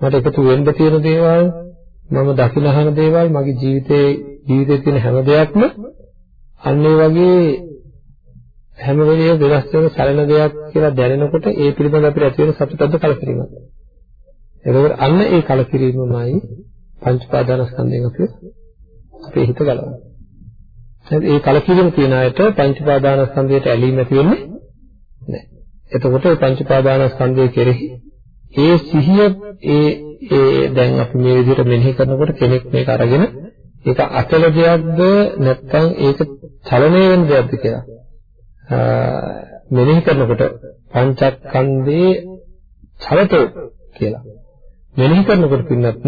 S2: මට එකතු වෙන්න තියෙන දේවල් මම දකිනහන දේවල් මගේ ජීවිතේ ජීවිතේ තියෙන හැම දෙයක්ම අන්න ඒ වගේ හැම වෙලේම වෙනස් වෙන සැලෙන දෙයක් කියලා දැනෙනකොට ඒ පිළිබඳ අපිට ඇති වෙන සතුටක්ද කලකිරීමක්ද එතකොට අන්න ඒ කලකිරීමමයි පංච පාදානස්කන්ධයෙන් අපි අපේ හිත ගලවන්නේ. ඒ කලකිරීම තියන අයට පංච පාදානස්කන්ධයට ඇලීම ඇති වෙන්නේ නැහැ. එතකොට මේ පංච පාදානස්කන්ධය කෙරෙහි ඒ සිහිය ඒ ඒ දැන් අපි මේ විදිහට මෙනෙහි කරනකොට කෙනෙක් මේක අරගෙන ඒක අචල දෙයක්ද නැත්නම් ඒක චලනය වෙන දෙයක්ද කියලා මෙනෙහි කරනකොට පංචස්කන්ධේ චලතෝ කියලා මෙනෙහි කරනකොට පින්නත්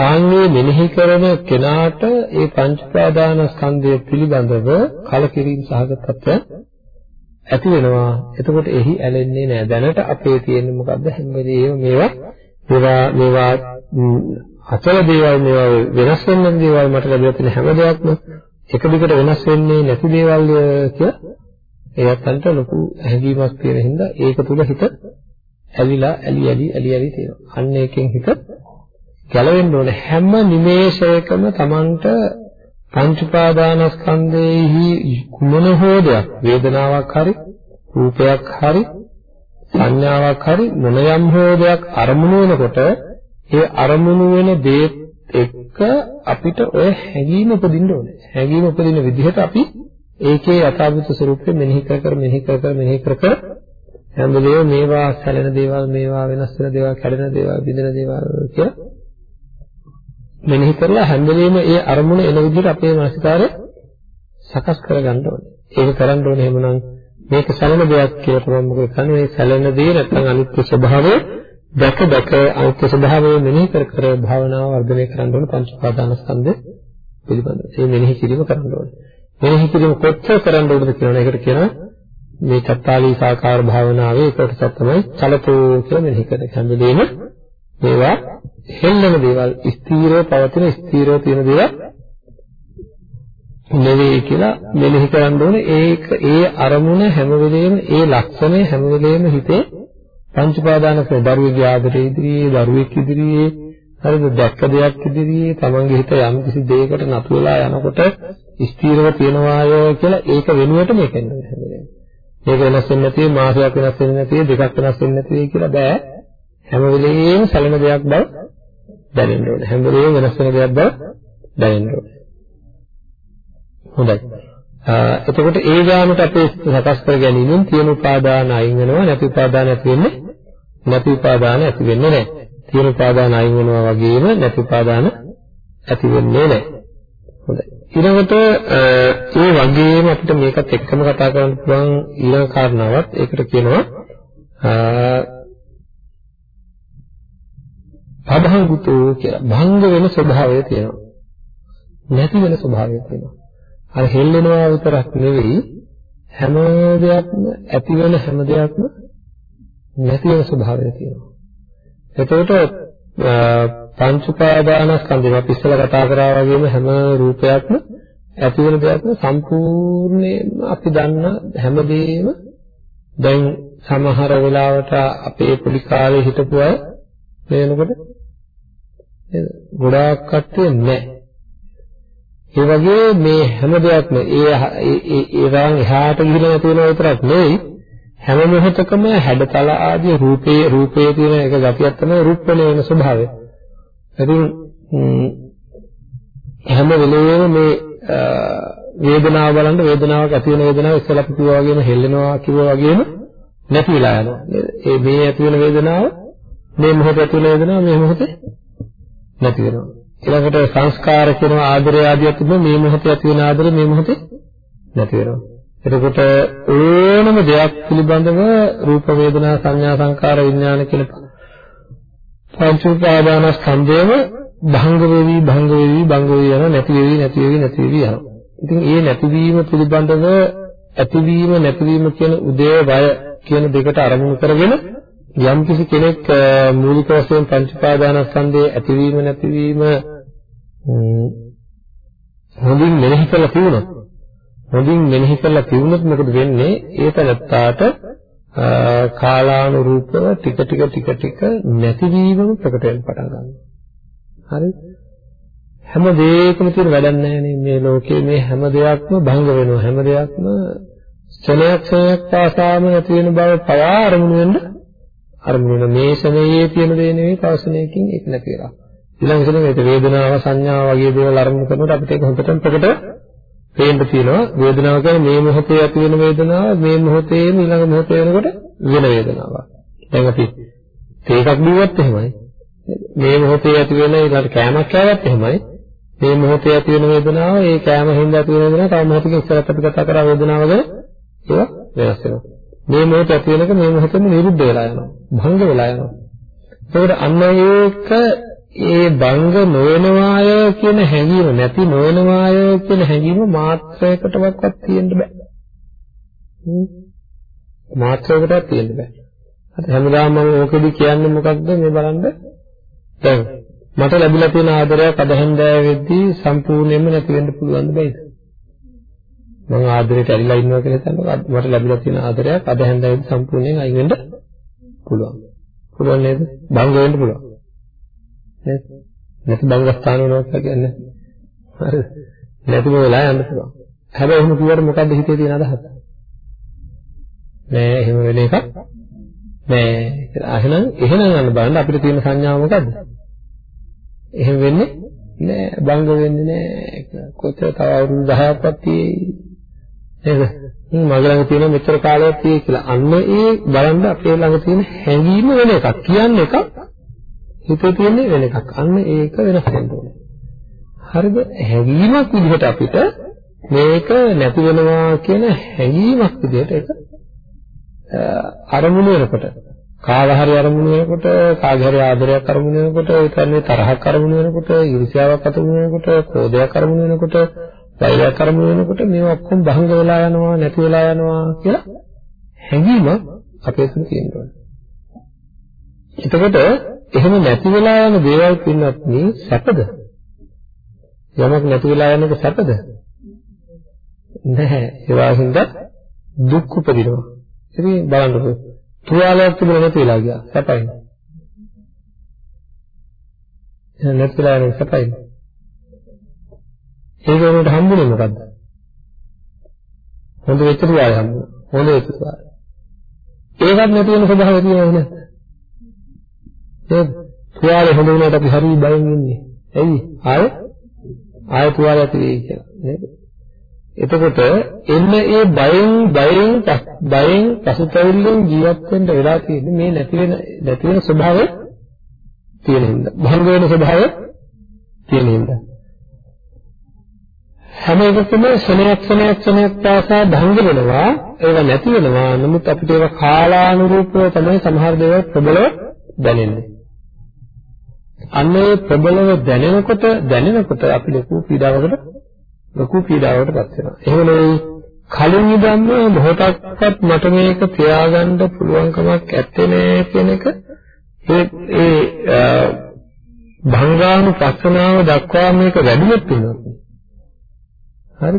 S2: ආන්නේ මෙනෙහි කරන කෙනාට ඒ පංච ප්‍රාදානස්කන්ධය පිළිබඳව කලකිරීම සහගතත්වය ඇති වෙනවා. එතකොට එහි ඇලෙන්නේ නැහැ. දැනට අපේ තියෙන්නේ මොකද්ද? හැම වෙලේම මේවා මේවා මේවා අචල දේවල් මේවා වෙනස් වෙන දේවල් මට ලැබිලා තියෙන හැම දෙයක්ම එක දිගට වෙනස් වෙන්නේ නැති දේවල් කියලා ඒත් අන්ට ලොකු හැඟීමක් තියෙන හින්දා ඒක තුල හිත ඇලිලා ඇලි ඇලි ඇලි ඇලි තියෙනවා. අන්න ඒකෙන් හිත ගැලවෙන්න ඕනේ හැම නිමේෂයකම Tamanට පංච උපාදානස්කන්ධයේහි කුමන හෝ දෙයක් වේදනාවක් හරි රූපයක් හරි සංඥාවක් හරි මොන යම් හෝ දෙයක් අරමුණු වෙනකොට ඒ අරමුණු වෙන දේ එක්ක අපිට ඔය හැඟීම උපදින්න ඕනේ. හැඟීම උපදින විදිහට අපි ඒකේ යථාභූත ස්වરૂපය මෙනෙහි කර කර මෙනෙහි කර කර මෙනෙහි කර කර හැම වෙලේම මේවා සැලෙන දේවල් මේවා වෙනස් වෙන දේවල් කැඩෙන දේවල් බිඳෙන දේවල් කියලා මෙනෙහි කරලා හැම වෙලේම ඒ අරමුණ එන විදිහට අපේ මානසිකාරය සකස් කරගන්න ඕනේ. ඒක කරන්න ඕනේ එහෙමනම් මේක සැලෙන දෙයක් කියලා තමයි මොකද කරන්නේ මේ සැලෙන දේ නැත්නම් අනිත්‍ය ස්වභාවය දැක දැක අනිත්‍ය ස්වභාවය මෙනෙහි කර කර භාවනාව වර්ධනය කරන්න ඕනේ පංච උපාදානස්කන්ධ පිළිබඳව. ඒ මෙනෙහි කිරීම කරන්න ඕනේ. මෙනෙහි කිරීම කොච්චර කරන්න ඕනද කියනවා. ඒකට කියනවා මේ චත්තාලී සාකාර භාවනාවේ එක කොටසක් තමයි චලතෝ කියලා මෙනෙහි කරන හැම වෙලේම මේවා හෙල්ලන දේවල් ස්ථීරව පවතින ස්ථීරව තියෙන දේවල් නෙවෙයි කියලා මෙනෙහි කරන්න ඕනේ ඒක ඒ අරමුණ හැම වෙලේම ඒ ලක්ෂණය හැම වෙලේම හිතේ පංච උපාදාන කරන දරුවෙක්ගේ ආදරේ ඉදිරියේ දරුවෙක් ඉදිරියේ හරිද? දැක්ක දෙයක් ඉදිරියේ තමන්ගේ හිත යම් කිසි දෙයකට නතු වෙලා යනකොට ස්ථීරව තියනවාය කියලා ඒක වෙනුවට මේක එන්නේ හැම වෙලේම මේක වෙනස් වෙන්නේ නැති මාසයක් වෙනස් වෙන්නේ නැති දෙකක් වෙනස් වෙන්නේ නැති කියලා බෑ. හැම වෙලේම සැලෙන දෙයක් බව දැනෙන්න ඕනේ. හැම වෙලේම වෙනස් වෙන දෙයක් බව දැනෙන්න ඕනේ. හොඳයි. එතකොට ඒ ගාමට අපේ සකස් කර ගැනීමෙන් තියෙන උපාදාන අයින් වෙනවා. නැති උපාදාන ඇති වෙන්නේ නැති උපාදාන ඇති වෙන්නේ නැහැ. තියෙන උපාදාන අයින් වෙනවා වගේම නැති උපාදාන ඇති වෙන්නේ නැහැ. හොඳයි. ඊළඟට ඒ වගේම අපිට මේකත් එක්කම කතා කරන්න පුළුවන් ඊළඟ කාරණාවක් ඒකට කියනවා අභංගුතෝ කියලා. භංග වෙන ස්වභාවය තියෙනවා. නැති වෙන ස්වභාවය තියෙනවා. අර හෙල්ලෙනවා විතරක් නෙවෙයි හැම දෙයක්ම ඇති වෙන හැම දෙයක්ම නැති වෙන ස්වභාවය තියෙනවා. එතකොට පංච උපාදානස්කන්ධය අපි ඉස්සෙල්ලා කතා කරා වගේම හැම රූපයක්ම ඇති වෙන දෙයක්ම සම්පූර්ණයෙන්ම අපි දන්න හැමදේම දැන් සමහර වෙලාවට අපේ පොඩි කාලේ හිටපු අය වෙනකොට ගොඩාක් කට්ටිය නැහැ. ඒ වගේ මේ හැම දෙයක්ම ඒ ඒ ඒවන් එහාට ගිහිලා නැති වෙනව විතරක් නෙවෙයි හැම මොහොතකම හැඩතල ආදී රූපේ රූපේ තියෙන එක ගතියක් තමයි රූපණය වෙන ස්වභාවය. ඉතින් හැම වෙලෙම මේ වේදනාව බලන්න වේදනාවක් ඇති වෙන වේදනාව ඉස්සලා අපි කිව්වා වගේම හෙල්ලෙනවා කිව්වා වගේම නැති වෙලා යනවා. ඒ මේ ඇති වෙන වේදනාව මේ මොහොතේ ඇති වෙන වේදනාව මේ මොහොතේ නැති වෙනවා. ඊළඟට සංස්කාර කියන ආදරය ආදියක් තිබුණා මේ මොහොතේ ඇති වෙන ආදරය මේ මොහොතේ නැති වෙනවා. එතකොට ඕනම දෙයක් පිළිබඳව රූප වේදනා සංඥා සංකාර විඥාන කියන පංච උපාදාන ස්කන්ධයම භංග වෙවි භංග වෙවි භංග වෙවි යන නැති වෙවි නැති වෙවි නැති වෙවි යනවා. ඉතින් මේ නැතිවීම පිළිබඳව ඇතිවීම නැතිවීම කියන උදේ වය කියන දෙකට අරමුණු කරගෙන යම් කිසි කෙනෙක් මූලික වශයෙන් පංච උපාදානස්කන්ධයේ ඇතිවීම නැතිවීම හොඳින් මෙනෙහි කරලා තියුණොත් හොඳින් මෙනෙහි කරලා තියුණොත් මොකද වෙන්නේ? ඒ තනත්තාට කාලානුරූපව ටික ටික ටික ටික නැතිවීමම ප්‍රකට වෙන්න පටන් ගන්නවා. හරි? හැම දෙයකම තියෙන වැඩක් නැහැ මේ ලෝකේ මේ හැම දෙයක්ම භංග වෙනවා. හැම දෙයක්ම ක්ෂණයක් ක්ෂණයක් පාසාම නැති වෙන බව පවා අරමුණු වෙන්න අරමුණ මේ ශමයේ තියෙන දේ නෙවෙයි තවසනයකින් ඒක නැති වෙලා. ඊළඟ ශමයේ මේක වේදනාව සංඥාව වගේ දේවල් අරමුණු කරනකොට අපිට ඒක හොඳටම ප්‍රකට පේන්න තියෙනවා. වේදනාව කියන්නේ මේ මොහොතේ ඇති වෙන වේදනාව මේ මොහොතේම ඊළඟ මොහොතේ වෙනකොට වෙන වේදනාවක්. දැන් අපි තේකක් බිව්වත් එහෙමයි. මේ මොහොතේ ඇති වෙන ඊළඟ කෑමක් කෑවත් එහෙමයි. මේ මොහොතේ ඇති වෙන වේදනාව ඒ කෑම හින්දා ඇති වෙන වේදනාව තව මොහොතකින් ඉස්සරහට අපි කතා කරා වේදනාව ගැන ඒවා වෙනස් වෙනවා. මේ මොහොත ඇති වෙනක මේ මොහොතෙම නිරුද්ධ වෙලා යනවා. භංග වෙලා යනවා. ඒකට අන්න ඒක ඒ භංග නොවනවාය කියන හැඟීම නැති නොවනවාය කියන හැඟීම මාත්‍රයකටවත් තියෙන්න බෑ. මාත්‍රයකටවත් තියෙන්න බෑ. අද හැමදාම මම ඕකෙදි කියන්නේ මොකක්ද මේ බලන්න. දැන් මට ලැබිලා තියෙන ආදරයක් අදහෙන් දැය වෙද්දී සම්පූර්ණයෙන්ම නැති වෙන්න පුළුවන් බෑද? මම ආදරයට ඇලිලා ඉන්නවා කියලා හිතන්නකො මට ලැබිලා තියෙන ආදරයක් අද හැන්දෑවේ සම්පූර්ණයෙන් අයින් වෙන්න පුළුවන්. පුළුවන් නේද? බංග වෙන්න පුළුවන්. නේද? නැති බංග ස්ථාන වෙනවා කියලා කියන්නේ. හරිද? නැතිම වෙලා යන්න පුළුවන්. හැබැයි එහෙම කිව්වට මොකද්ද හිතේ තියෙන අදහස? නෑ එහෙම වෙන එකක් නෑ. එහෙනම් එහෙනම් යන්න බලන්න අපිට තියෙන සංඥාව මොකද්ද? එහෙම වෙන්නේ නෑ බංග වෙන්නේ නෑ. කොච්චර තව අවුරුදු 10ක්වත් තියෙයි. නේද? මගේ ළඟ තියෙන මෙච්චර කාලයක් තියෙයි කියලා. අන්න ඒ බලන්න අපේ ළඟ තියෙන හැඟීම වෙන එකක්. කියන්නේ එකක් හිතේ තියෙන්නේ වෙන එකක්. අන්න ඒක වෙනස් වෙන්න ඕනේ. හරිද? හැඟීමක් විදිහට අපිට මේක නැති වෙනවා කියන හැඟීමක් විදිහට ඒක අරමුණු වෙනකොට කාල හරි අරමුණු වෙනකොට කාගේ හරි ආදරයක් අරමුණු වෙනකොට ඒ කියන්නේ තරහක් අරමුණු වෙනකොට ඊර්ෂ්‍යාවක් අරමුණු වෙනකොට ක්‍රෝධයක් අරමුණු වෙනකොට වෛරයක් අරමුණු වෙනකොට මේවා ඔක්කොම භංග වෙලා යනවා නැති වෙලා යනවා කියලා හැඟීම අපේ තුන තියෙනවා. එතකොට එහෙම නැති වෙලා යන දේවල් පින්නත් මේ සැපද? යමක් නැති වෙලා යන එක සැපද? නැහැ. ඒවා හින්දා දුක් උපදිනවා. ඉතින් බලන්නකෝ. තුවාලයක් තිබුණ නැති වෙලා ගියා. සැපයි. එහෙනම් නැති වෙලා යන සැපයි. ඒක උනට හම්බුනේ මොකද්ද? හොඳ වෙච්ච තුවාලය හම්බුනේ. හොඳ වෙච්ච තුවාලය. ඒකත් නැති වෙන ස්වභාවය තියෙනවද නැද්ද? නේද? තුවාලේ හොඳ වුණාට අපි හරි බයෙන් ඉන්නේ. ඇයි? ආය ආය තුවාලය ඇති වෙයි කියලා. නේද? එතකොට එන්න ඒ බයෙන් බයෙන් බයෙන් පසුතැවිල්ලෙන් ජීවත් වෙන්න වෙලා තියෙන්නේ මේ නැති වෙන නැති වෙන ස්වභාවය තියෙන හින්දා. භංග වෙන ස්වභාවය තියෙන හින්දා. හැම එකකම ශනයක් ශනයක් ශනයක් පාසා භංග වෙනවා ඒව නැති වෙනවා නමුත් අපිට ඒවා කාලානුරූපව තමයි සමහර දේවල් ප්‍රබලව දැනෙන්නේ අන්න ඒ ප්‍රබලව දැනෙනකොට දැනෙනකොට අපි ලොකු පීඩාවකට ලොකු පීඩාවකට පත් වෙනවා. එහෙම නෙවෙයි කලින් ඉඳන්ම මොහොතක්වත් මට මේක තියාගන්න පුළුවන්කමක් ඇත්තේ නෑ කියන එක ඒ ඒ භංගානුපස්සනාව දක්වා මේක වැඩිවෙත් වෙනවා. හරි?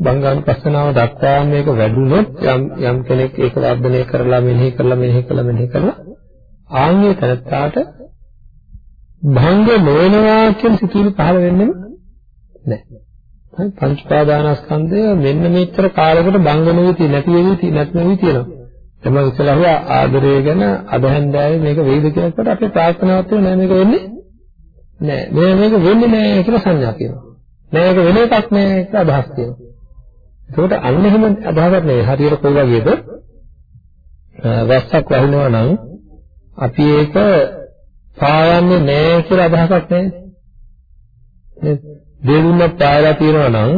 S2: භංගානුපස්සනාව දක්වා මේක වැඩුණොත් යම් යම් කෙනෙක් ඒක වර්ධනය කරලා මෙනෙහි කරලා මෙනෙහි කරලා මෙනෙහි කරලා ආන්ගේ තනත්තාට භංග නොවනවා කියන සිතුවිලි පහළ වෙන්නේ නැහැ. හරි පංච පාදානස්කන්ධය මෙන්න මෙච්චර කාලයකට භංග නොවි නැති වෙවි නැති වෙවි තියෙනවා. එම ඉතලා හුවා ආදරය ගැන අද හැන්දෑවේ මේක වෙයිද කියනකොට අපේ ප්‍රාර්ථනාවක් තියෙන නෑ මේක වෙන්නේ නෑ. මේ මේක වෙන්නේ නෑ කියලා සංඥා කියනවා. නෑ ඒක වෙන එකක් නෑ කියලා අදහස් කියනවා. ඒකට අන්න එහෙම අදහසක් නෙවෙයි. හරියට කොයි වගේද? වැස්සක් වහිනවා නම් අපි ඒක පායන්නේ නෑ කියලා අදහසක් නෑ. නේද? දේරුන්නක් පායලා තියෙනවා නම්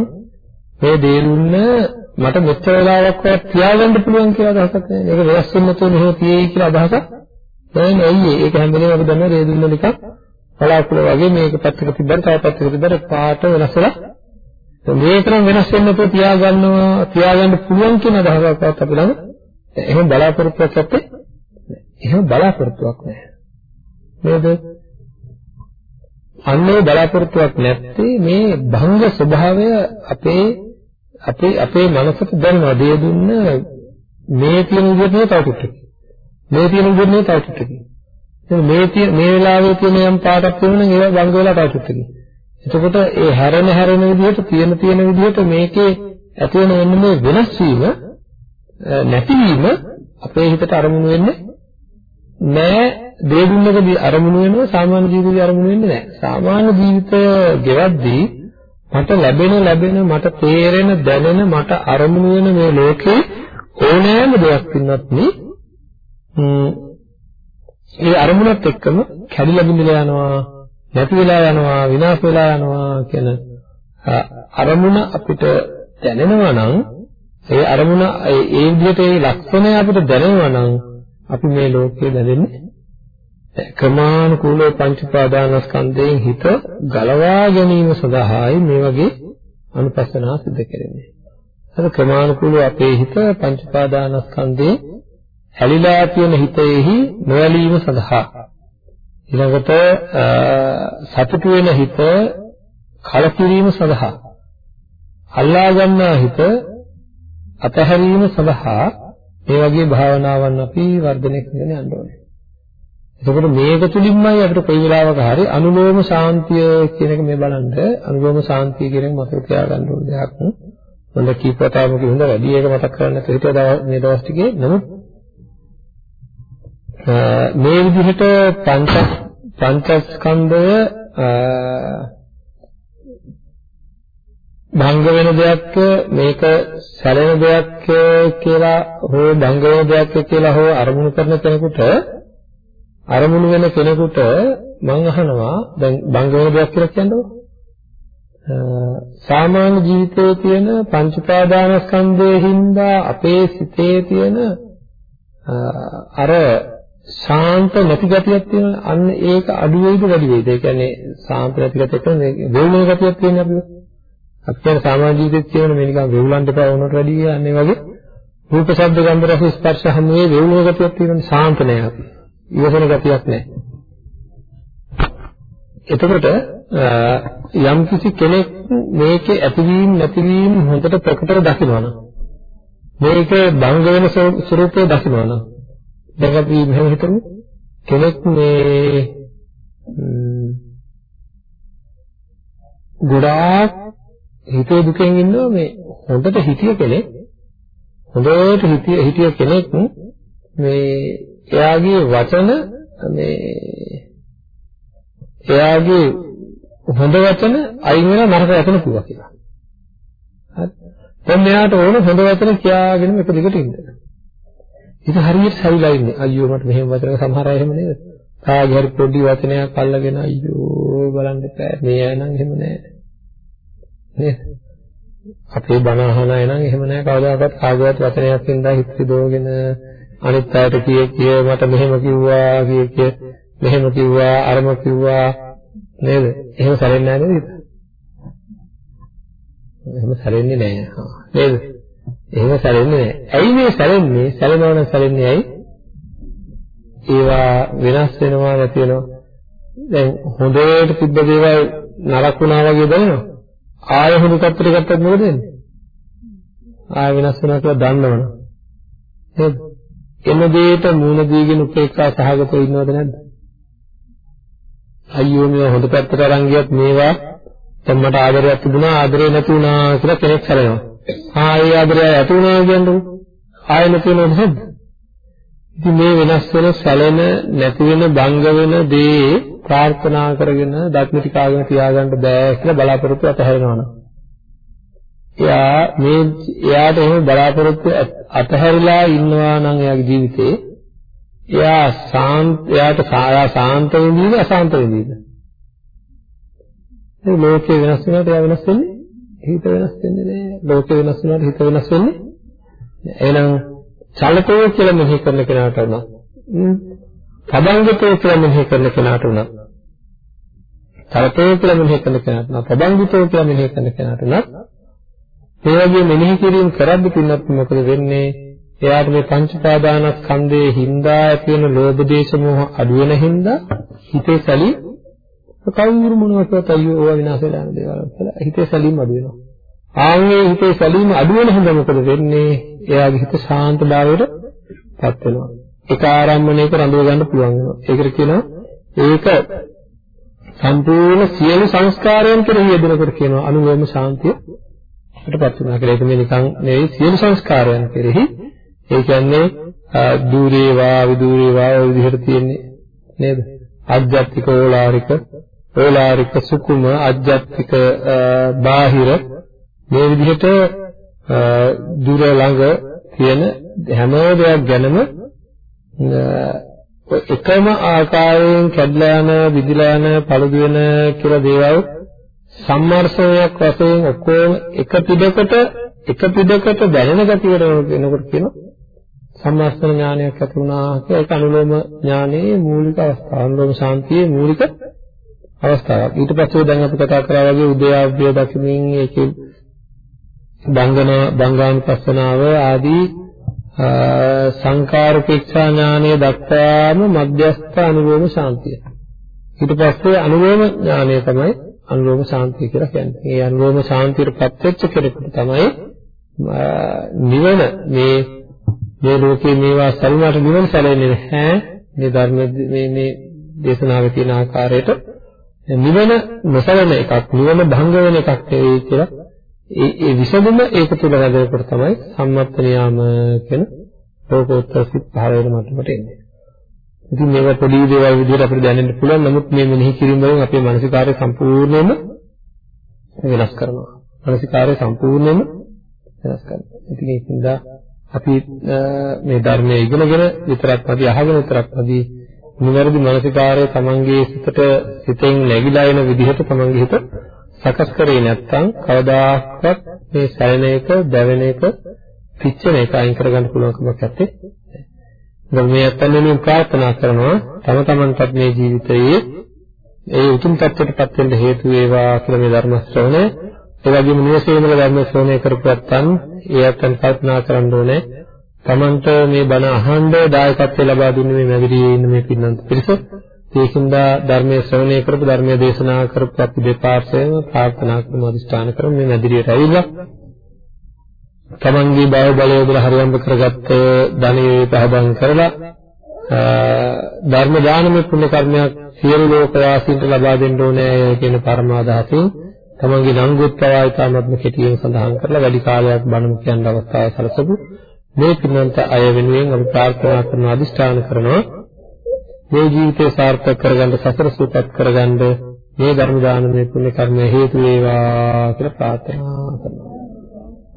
S2: මේ දේරුන්න මට මෙච්චර වෙලාවක් තියාගන්න පුළුවන් කියලා අදහසක් නෑ. ඒක වෙනස් වෙන්න තුන එහෙම තියෙයි කියලා අදහසක් නෑ නෑ. ඒක හැම වෙලේම අපි දන්නවා දේරුන්න නිකන් බලාකුළු වගේ මේක පැත්තක තිබ්බට තව පැත්තක තිබ්බට පාට වෙනස් වෙලා මේකනම් වෙනස් වෙන්න තුන තියාගන්නවා තියාගන්න පුළුවන් කියන අදහසක්වත් අපි ළඟ එහෙම බලාපොරොත්තුවක් නැත්තේ එහෙම බලාපොරොත්තුවක් නැහැ. නේද? අන්නේ බලාපොරොත්තුවක් නැත්තේ මේ භංග ස්වභාවය අපේ අපේ අපේ මනසට දැනෙනවා දේ දුන්න මේ තියෙන විදිහට තව ටිකක්. මේ තියෙන විදිහට තව ටිකක්. මේ තියෙන මේ වෙලාවේ තියෙන යම් පාටක් තියෙනවා නම් ඒවා භංග වෙලා තව ටිකක් එතකොට ඒ හැරෙන හැරෙන විදිහට තියෙන තියෙන විදිහට මේකේ ඇති වෙන වෙන මේ වෙනස් වීම නැතිවීම අපේ හිතට අරමුණු වෙන්නේ නෑ. දේ දුන්නකදී අරමුණු වෙනවා සාමාන්‍ය ජීවිතේ අරමුණු වෙන්නේ නැහැ. සාමාන්‍ය ජීවිතය ගෙවද්දී මට ලැබෙන ලැබෙන මට තේරෙන දැනෙන මට අරමුණු වෙන මේ ලෝකේ ඕනෑම දෙයක් පින්නත් මේ ඒ අරමුණත් එක්කම කැඩිලා බිඳලා යනවා නැති වෙලා යනවා විනාශ වෙලා යනවා කියන අරමුණ අපිට දැනෙනවා නම් ඒ අරමුණ ඒ විදිහට ඒ ලක්ෂණය අපිට දැනෙනවා නම් අපි මේ ලෝකේ දැනෙන්නේ ක්‍රමානුකූලව පංච උපාදානස්කන්ධයෙන් හිත ගලවා ගැනීම සඳහායි මේ වගේ අනුපස්සනා සිදු කරන්නේ. අර ක්‍රමානුකූලව අපේ හිත පංච උපාදානස්කන්ධේ හැලිලා තියෙන හිතෙහි නොඇලීම සඳහා ඊළඟට සතුටු වෙන හිත කලකිරීම සඳහා අල්ලා ගන්නා හිත අතහැරීම සඳහා මේ වගේ භාවනාවන් අපි වර්ධනය කරගෙන යන්න ඕනේ. එතකොට මේක තුලින්මයි අපිට කොයි වෙලාවක හරි අනුලෝම ශාන්තිය කියන එක මේ බලන්න අනුලෝම ශාන්තිය කියන එක මතක තියාගන්න ඕන දෙයක්. හොඳ කීපතාවක හොඳ වැඩි එක මතක් කරගන්න හිතුවා මේ දවස් ටිකේ නමුත් මේ විදිහට පංච පංචස්කන්ධය භංග වෙන දෙයක් මේක සැලෙන දෙයක් කියලා හෝ භංග වෙන දෙයක් කියලා හෝ අරමුණු කරන කෙනෙකුට අරමුණු වෙන කෙනෙකුට මම අහනවා දැන් භංග වෙන දෙයක් කියලා කියන්නකො. සාමාන්‍ය ජීවිතයේ තියෙන පංච පාදානස්කන්ධයේ හින්දා අපේ සිතේ තියෙන අර ශාන්ත නැති ගතියක් තියෙනවා අන්න ඒක අඩු වෙයිද වැඩි වෙයිද? ඒ කියන්නේ ශාන්ත නැති ගතියක් කියන්නේ වේලුන ගතියක් තියෙනවා අපිට අපි කියන සාමාජික ජීවිතයේ තියෙන මේ නිකන් වෙවුලන් දෙපා වුණාට වැඩිය අන්න ඒ වගේ රූප ශබ්ද ගන්ධ රස ස්පර්ශ හැමෝේ වෙවුලන ගතියක් තියෙනවා ශාන්ත නැහැ අපි. ඉවසන ගතියක් නැහැ. එතකොට යම් කිසි කෙනෙක් මේකේ ඇතිවීම නැතිවීම හොඳට ප්‍රකටව දකිනවනම් මේක භංග වෙන ස්වરૂපය දකිනවනම් දැන් අපි මෙහෙම හිතමු කෙනෙක් මේ ගොඩාක් හිතේ දුකෙන් ඉන්නවා මේ හොඳට හිතිය කෙනෙක් හොඳට හිතිය හිතිය කෙනෙක් මේ එයාගේ වචන මේ එයාගේ හොඳ වචන අයින් වෙලා නරක වචන කිව්වා කියලා. හරි. දැන් මෙයාට ඕන හොඳ වචන කියාගෙන එක දිගට ඉන්න. ඒක හරියට සවිලා ඉන්නේ. අයියෝ මට මෙහෙම වචන සමහර අය එහෙම නේද? කාගේ හරි පොඩි වචනයක් අල්ලගෙන අයියෝ බලන්න එපා. මේ අය නම් එහෙම නෑ. නේද? අපේ බණ අහන අය නම් එහෙම නෑ කවදාකවත් කාගේවත් වචනයක් ඉඳලා හිත සිදවගෙන අනිත් අයට කිය කිය මට මෙහෙම කිව්වා කිය කිය මෙහෙම කිව්වා අරම කිව්වා නේද? එහෙම සැලෙන්නේ නැහැ නේද? එහෙම සැලෙන්නේ නැහැ. නේද? එහෙම සැලෙන්නේ නැහැ. ඇයි මේ සැලෙන්නේ? සැලෙනවා නම් සැලෙන්නේ ඇයි? ඒවා වෙනස් වෙනවා නැති වෙනවා. දැන් හොඳට තිබ්බ දේවල් නරක වුණා වගේ දැනෙනවා. ආය හොඳ තත්ත්වයකට ගත්තත් මොකද වෙන්නේ? ආය වෙනස් වෙනවා කියලා දන්නවනේ. නේද? එන දෙයට මූණ දීගෙන උපේක්ෂා සහගතව ඉන්නවද නැද්ද? අයියෝ මේ හොඳ පැත්තට අරන් ගියත් මේවා දැන් මට ආදරයක් තිබුණා ආදරේ නැති වුණා කියලා කෙනෙක් හැරෙනවා. ආ ඒ ආදරය ඇති වුණා කියන්නේ ආයෙ නැති වෙනවද නැද්ද? ඉතින් මේ වෙනස් වෙන සැලෙන නැති වෙන බංග වෙන දේ ප්‍රාර්ථනා කරගෙන දක්මිතිකාගෙන තියාගන්න බෑ කියලා බලාපොරොත්තු අතහැරෙනවා. එයා මේ එයාට එහෙම බලාපොරොත්තු අතහැරිලා ඉන්නවා නම් එයාගේ ජීවිතේ එයා සාන්ත එයාට සායා සාන්ත වෙන්නේද අසාන්ත වෙන්නේද? ඒ ලෝකේ වෙනස් වෙනකොට එයා වෙනස් වෙන්නේ හිත වෙනස් වෙන්නේ නැහැ. ලෝකේ වෙනස් වෙනකොට හිත වෙනස් වෙන්නේ. එහෙනම් චලතෝ කියලා මෙහි කරන කෙනාට උනත් පදංගතෝ කියලා මෙහි කරන කෙනාට උනත් චලතෝ කියලා මෙහි කරන කෙනාට උනත් පදංගතෝ කියලා මෙහි කරන කෙනාට උනත් මේ වගේ මෙනෙහි කිරීම කරද්දී පින්නත් මොකද වෙන්නේ? එයාට මේ පංච පාදානස්කන්ධයේ හින්දා ඇති වෙන ලෝභ දේශ මොහ අඩු වෙන හින්දා හිතේ සැලී කවුරු මොනවද අයියෝ ඕවා විනාශ වෙලා යන දේවල් කියලා හිතේ සැලීම අඩු වෙනවා. ආන්ගේ හිතේ සැලීම අඩු වෙන හින්දා මොකද වෙන්නේ? එයාගේ හිත ශාන්ත භාවයට පත් වෙනවා. ඒක ආරම්භණයක රඳව ගන්න පුළුවන් වෙනවා. ඒකට කියනවා ඒක සම්පූර්ණ සියලු සංස්කාරයන් කෙරෙහි යෙදෙනකොට කියනවා අනුලෝම ශාන්තිය අපිටපත් වෙනවා කියලා. ඒක මේ නිකන් නෙවෙයි සියලු සංස්කාරයන් කෙරෙහි ඒ කියන්නේ දුරේවා විදුරේවා ඔය විදිහට තියෙන්නේ නේද? අජ්ජත්තික ඕලාරික ඕලාරික සුකුම අජ්ජත්තික බාහිර මේ විදිහට දුර ළඟ තියෙන හැම දෙයක් ගැනම එකම ආකාරයෙන් කැඩලා යන විදිලා යන පළුදු වෙන කියලා දේවල් සම්මර්ෂණයක් වශයෙන් ඔක්කොම එක පිටකට එක පිටකට දැනෙන ගතියට වෙනකොට කියන සම්මර්ෂණ ඥානයක් ඇති වුණා කියලා ඒක අනුලෝම ඥානයේ මූලික අවස්ථාව අනුලෝම ශාන්තියේ මූලික අවස්ථාවක්. ඊට පස්සේ දැන් අපි කතා කරා වගේ උදයාව්‍ය දකිමින් ඒකේ බංගන බංගානුපස්සනාව ආදී සංකාරපේක්ෂා ඥානය දක්වාම මධ්‍යස්ථ අනුලෝම ශාන්තිය. ඊට පස්සේ අනුලෝම ඥානය තමයි අනුලෝම ශාන්තිය කියලා කියන්නේ. මේ අනුලෝම ශාන්තියටපත් වෙච්ච කෙනෙකුට තමයි නිවන මේ මේ ලෝකේ මේවා සල්ුණාට නිවන සැලෙන්නේ නැහැ. මේ ධර්ම මේ මේ දේශනාවේ තියෙන ආකාරයට නිවන නොසලන එකක් නිවන භංග වෙන එකක් නෙවෙයි කියලා ඒ ඒ විසඳුම ඒක තුළ වැදගත් තමයි සම්මත්ත නියාම කියන ලෝකෝත්තර සිත් පහළ වෙන මට්ටමට එන්නේ. ඉතින් මේවා පොඩි දේවල් විදිහට අපිට දැනෙන්න පුළුවන් නමුත් මේ මෙනෙහි කිරීම වලින් අපේ මානසිකාරය සම්පූර්ණයෙන්ම වෙනස් කරනවා. මානසිකාරය සම්පූර්ණයෙන්ම වෙනස් කරනවා. ඉතින් ඒකින්ද අපි මේ ධර්මයේ ඉගෙනගෙන විතරක් නැති අහගෙන විතරක් නැති නිවැරදි මානසිකාරය තමන්ගේ සිතට සිතෙන් නැగిලා එන විදිහට තමන්ගේ හිත සකස් කරේ නැත්නම් කවදාකවත් මේ සැලෙන එක, දැවෙන එක, පිච්චෙන එක අයින් කරගන්න පුළුවන් කමක් නැත්තේ. දැන් මේ අත්දැකීම් ප්‍රාර්ථනා කරනවා. තම තමන්ටත් මේ ජීවිතයේ ඒ උතුම් තත්ත්වයටපත් වෙන්න හේතු වේවා කියලා මේ ධර්ම ශ්‍රවණය. ඒ වගේම නිවසේම ධර්ම ශ්‍රවණය කරපුවත්න් ඒ අතන් කල්පනා කරන්න ඕනේ. තමන්ට මේ බණ අහන්න දායකත්වය ලබා දුන්නේ මේ මැදිරියේ ඉන්න මේ පින්නන්ත පිරිස ඒකින්ද ධර්මයේ ශ්‍රවණය කරපු ධර්මයේ දේශනා කරපු අපි දෙපාර්ශ්වයම ප්‍රාර්ථනා කරමු අදිස්ථාන කරමු මේ මැදිරියට ඇවිල්ලා. තමන්ගේ බය බලය වල හරියම්බ කරගත්ත ධනෙ පහදම් කරලා ධර්ම දානමය පුණ්‍ය කර්මයක් සියලු ලෝක වාසීන්ට ලබා දෙන්න ඕනේ කියන පරමාදහසින් තමන්ගේ නංගුත් පවා ඉතාමත්ම කෙටියෙන් සඳහන් කරලා වැඩි කාලයක් බණ කියන්න අවස්ථාව සැලසපු මේ පින්නන්ත අය වෙනුවෙන් අපි ප්‍රාර්ථනා කරන අදිෂ්ඨාන කරනවා. මේ ජීවිතය සාර්ථක කරගන්න සසර සූපත් කරගන්න මේ ධර්ම දානමය පුණ්‍ය කර්මය හේතු වේවා කියලා ප්‍රාර්ථනා කරනවා.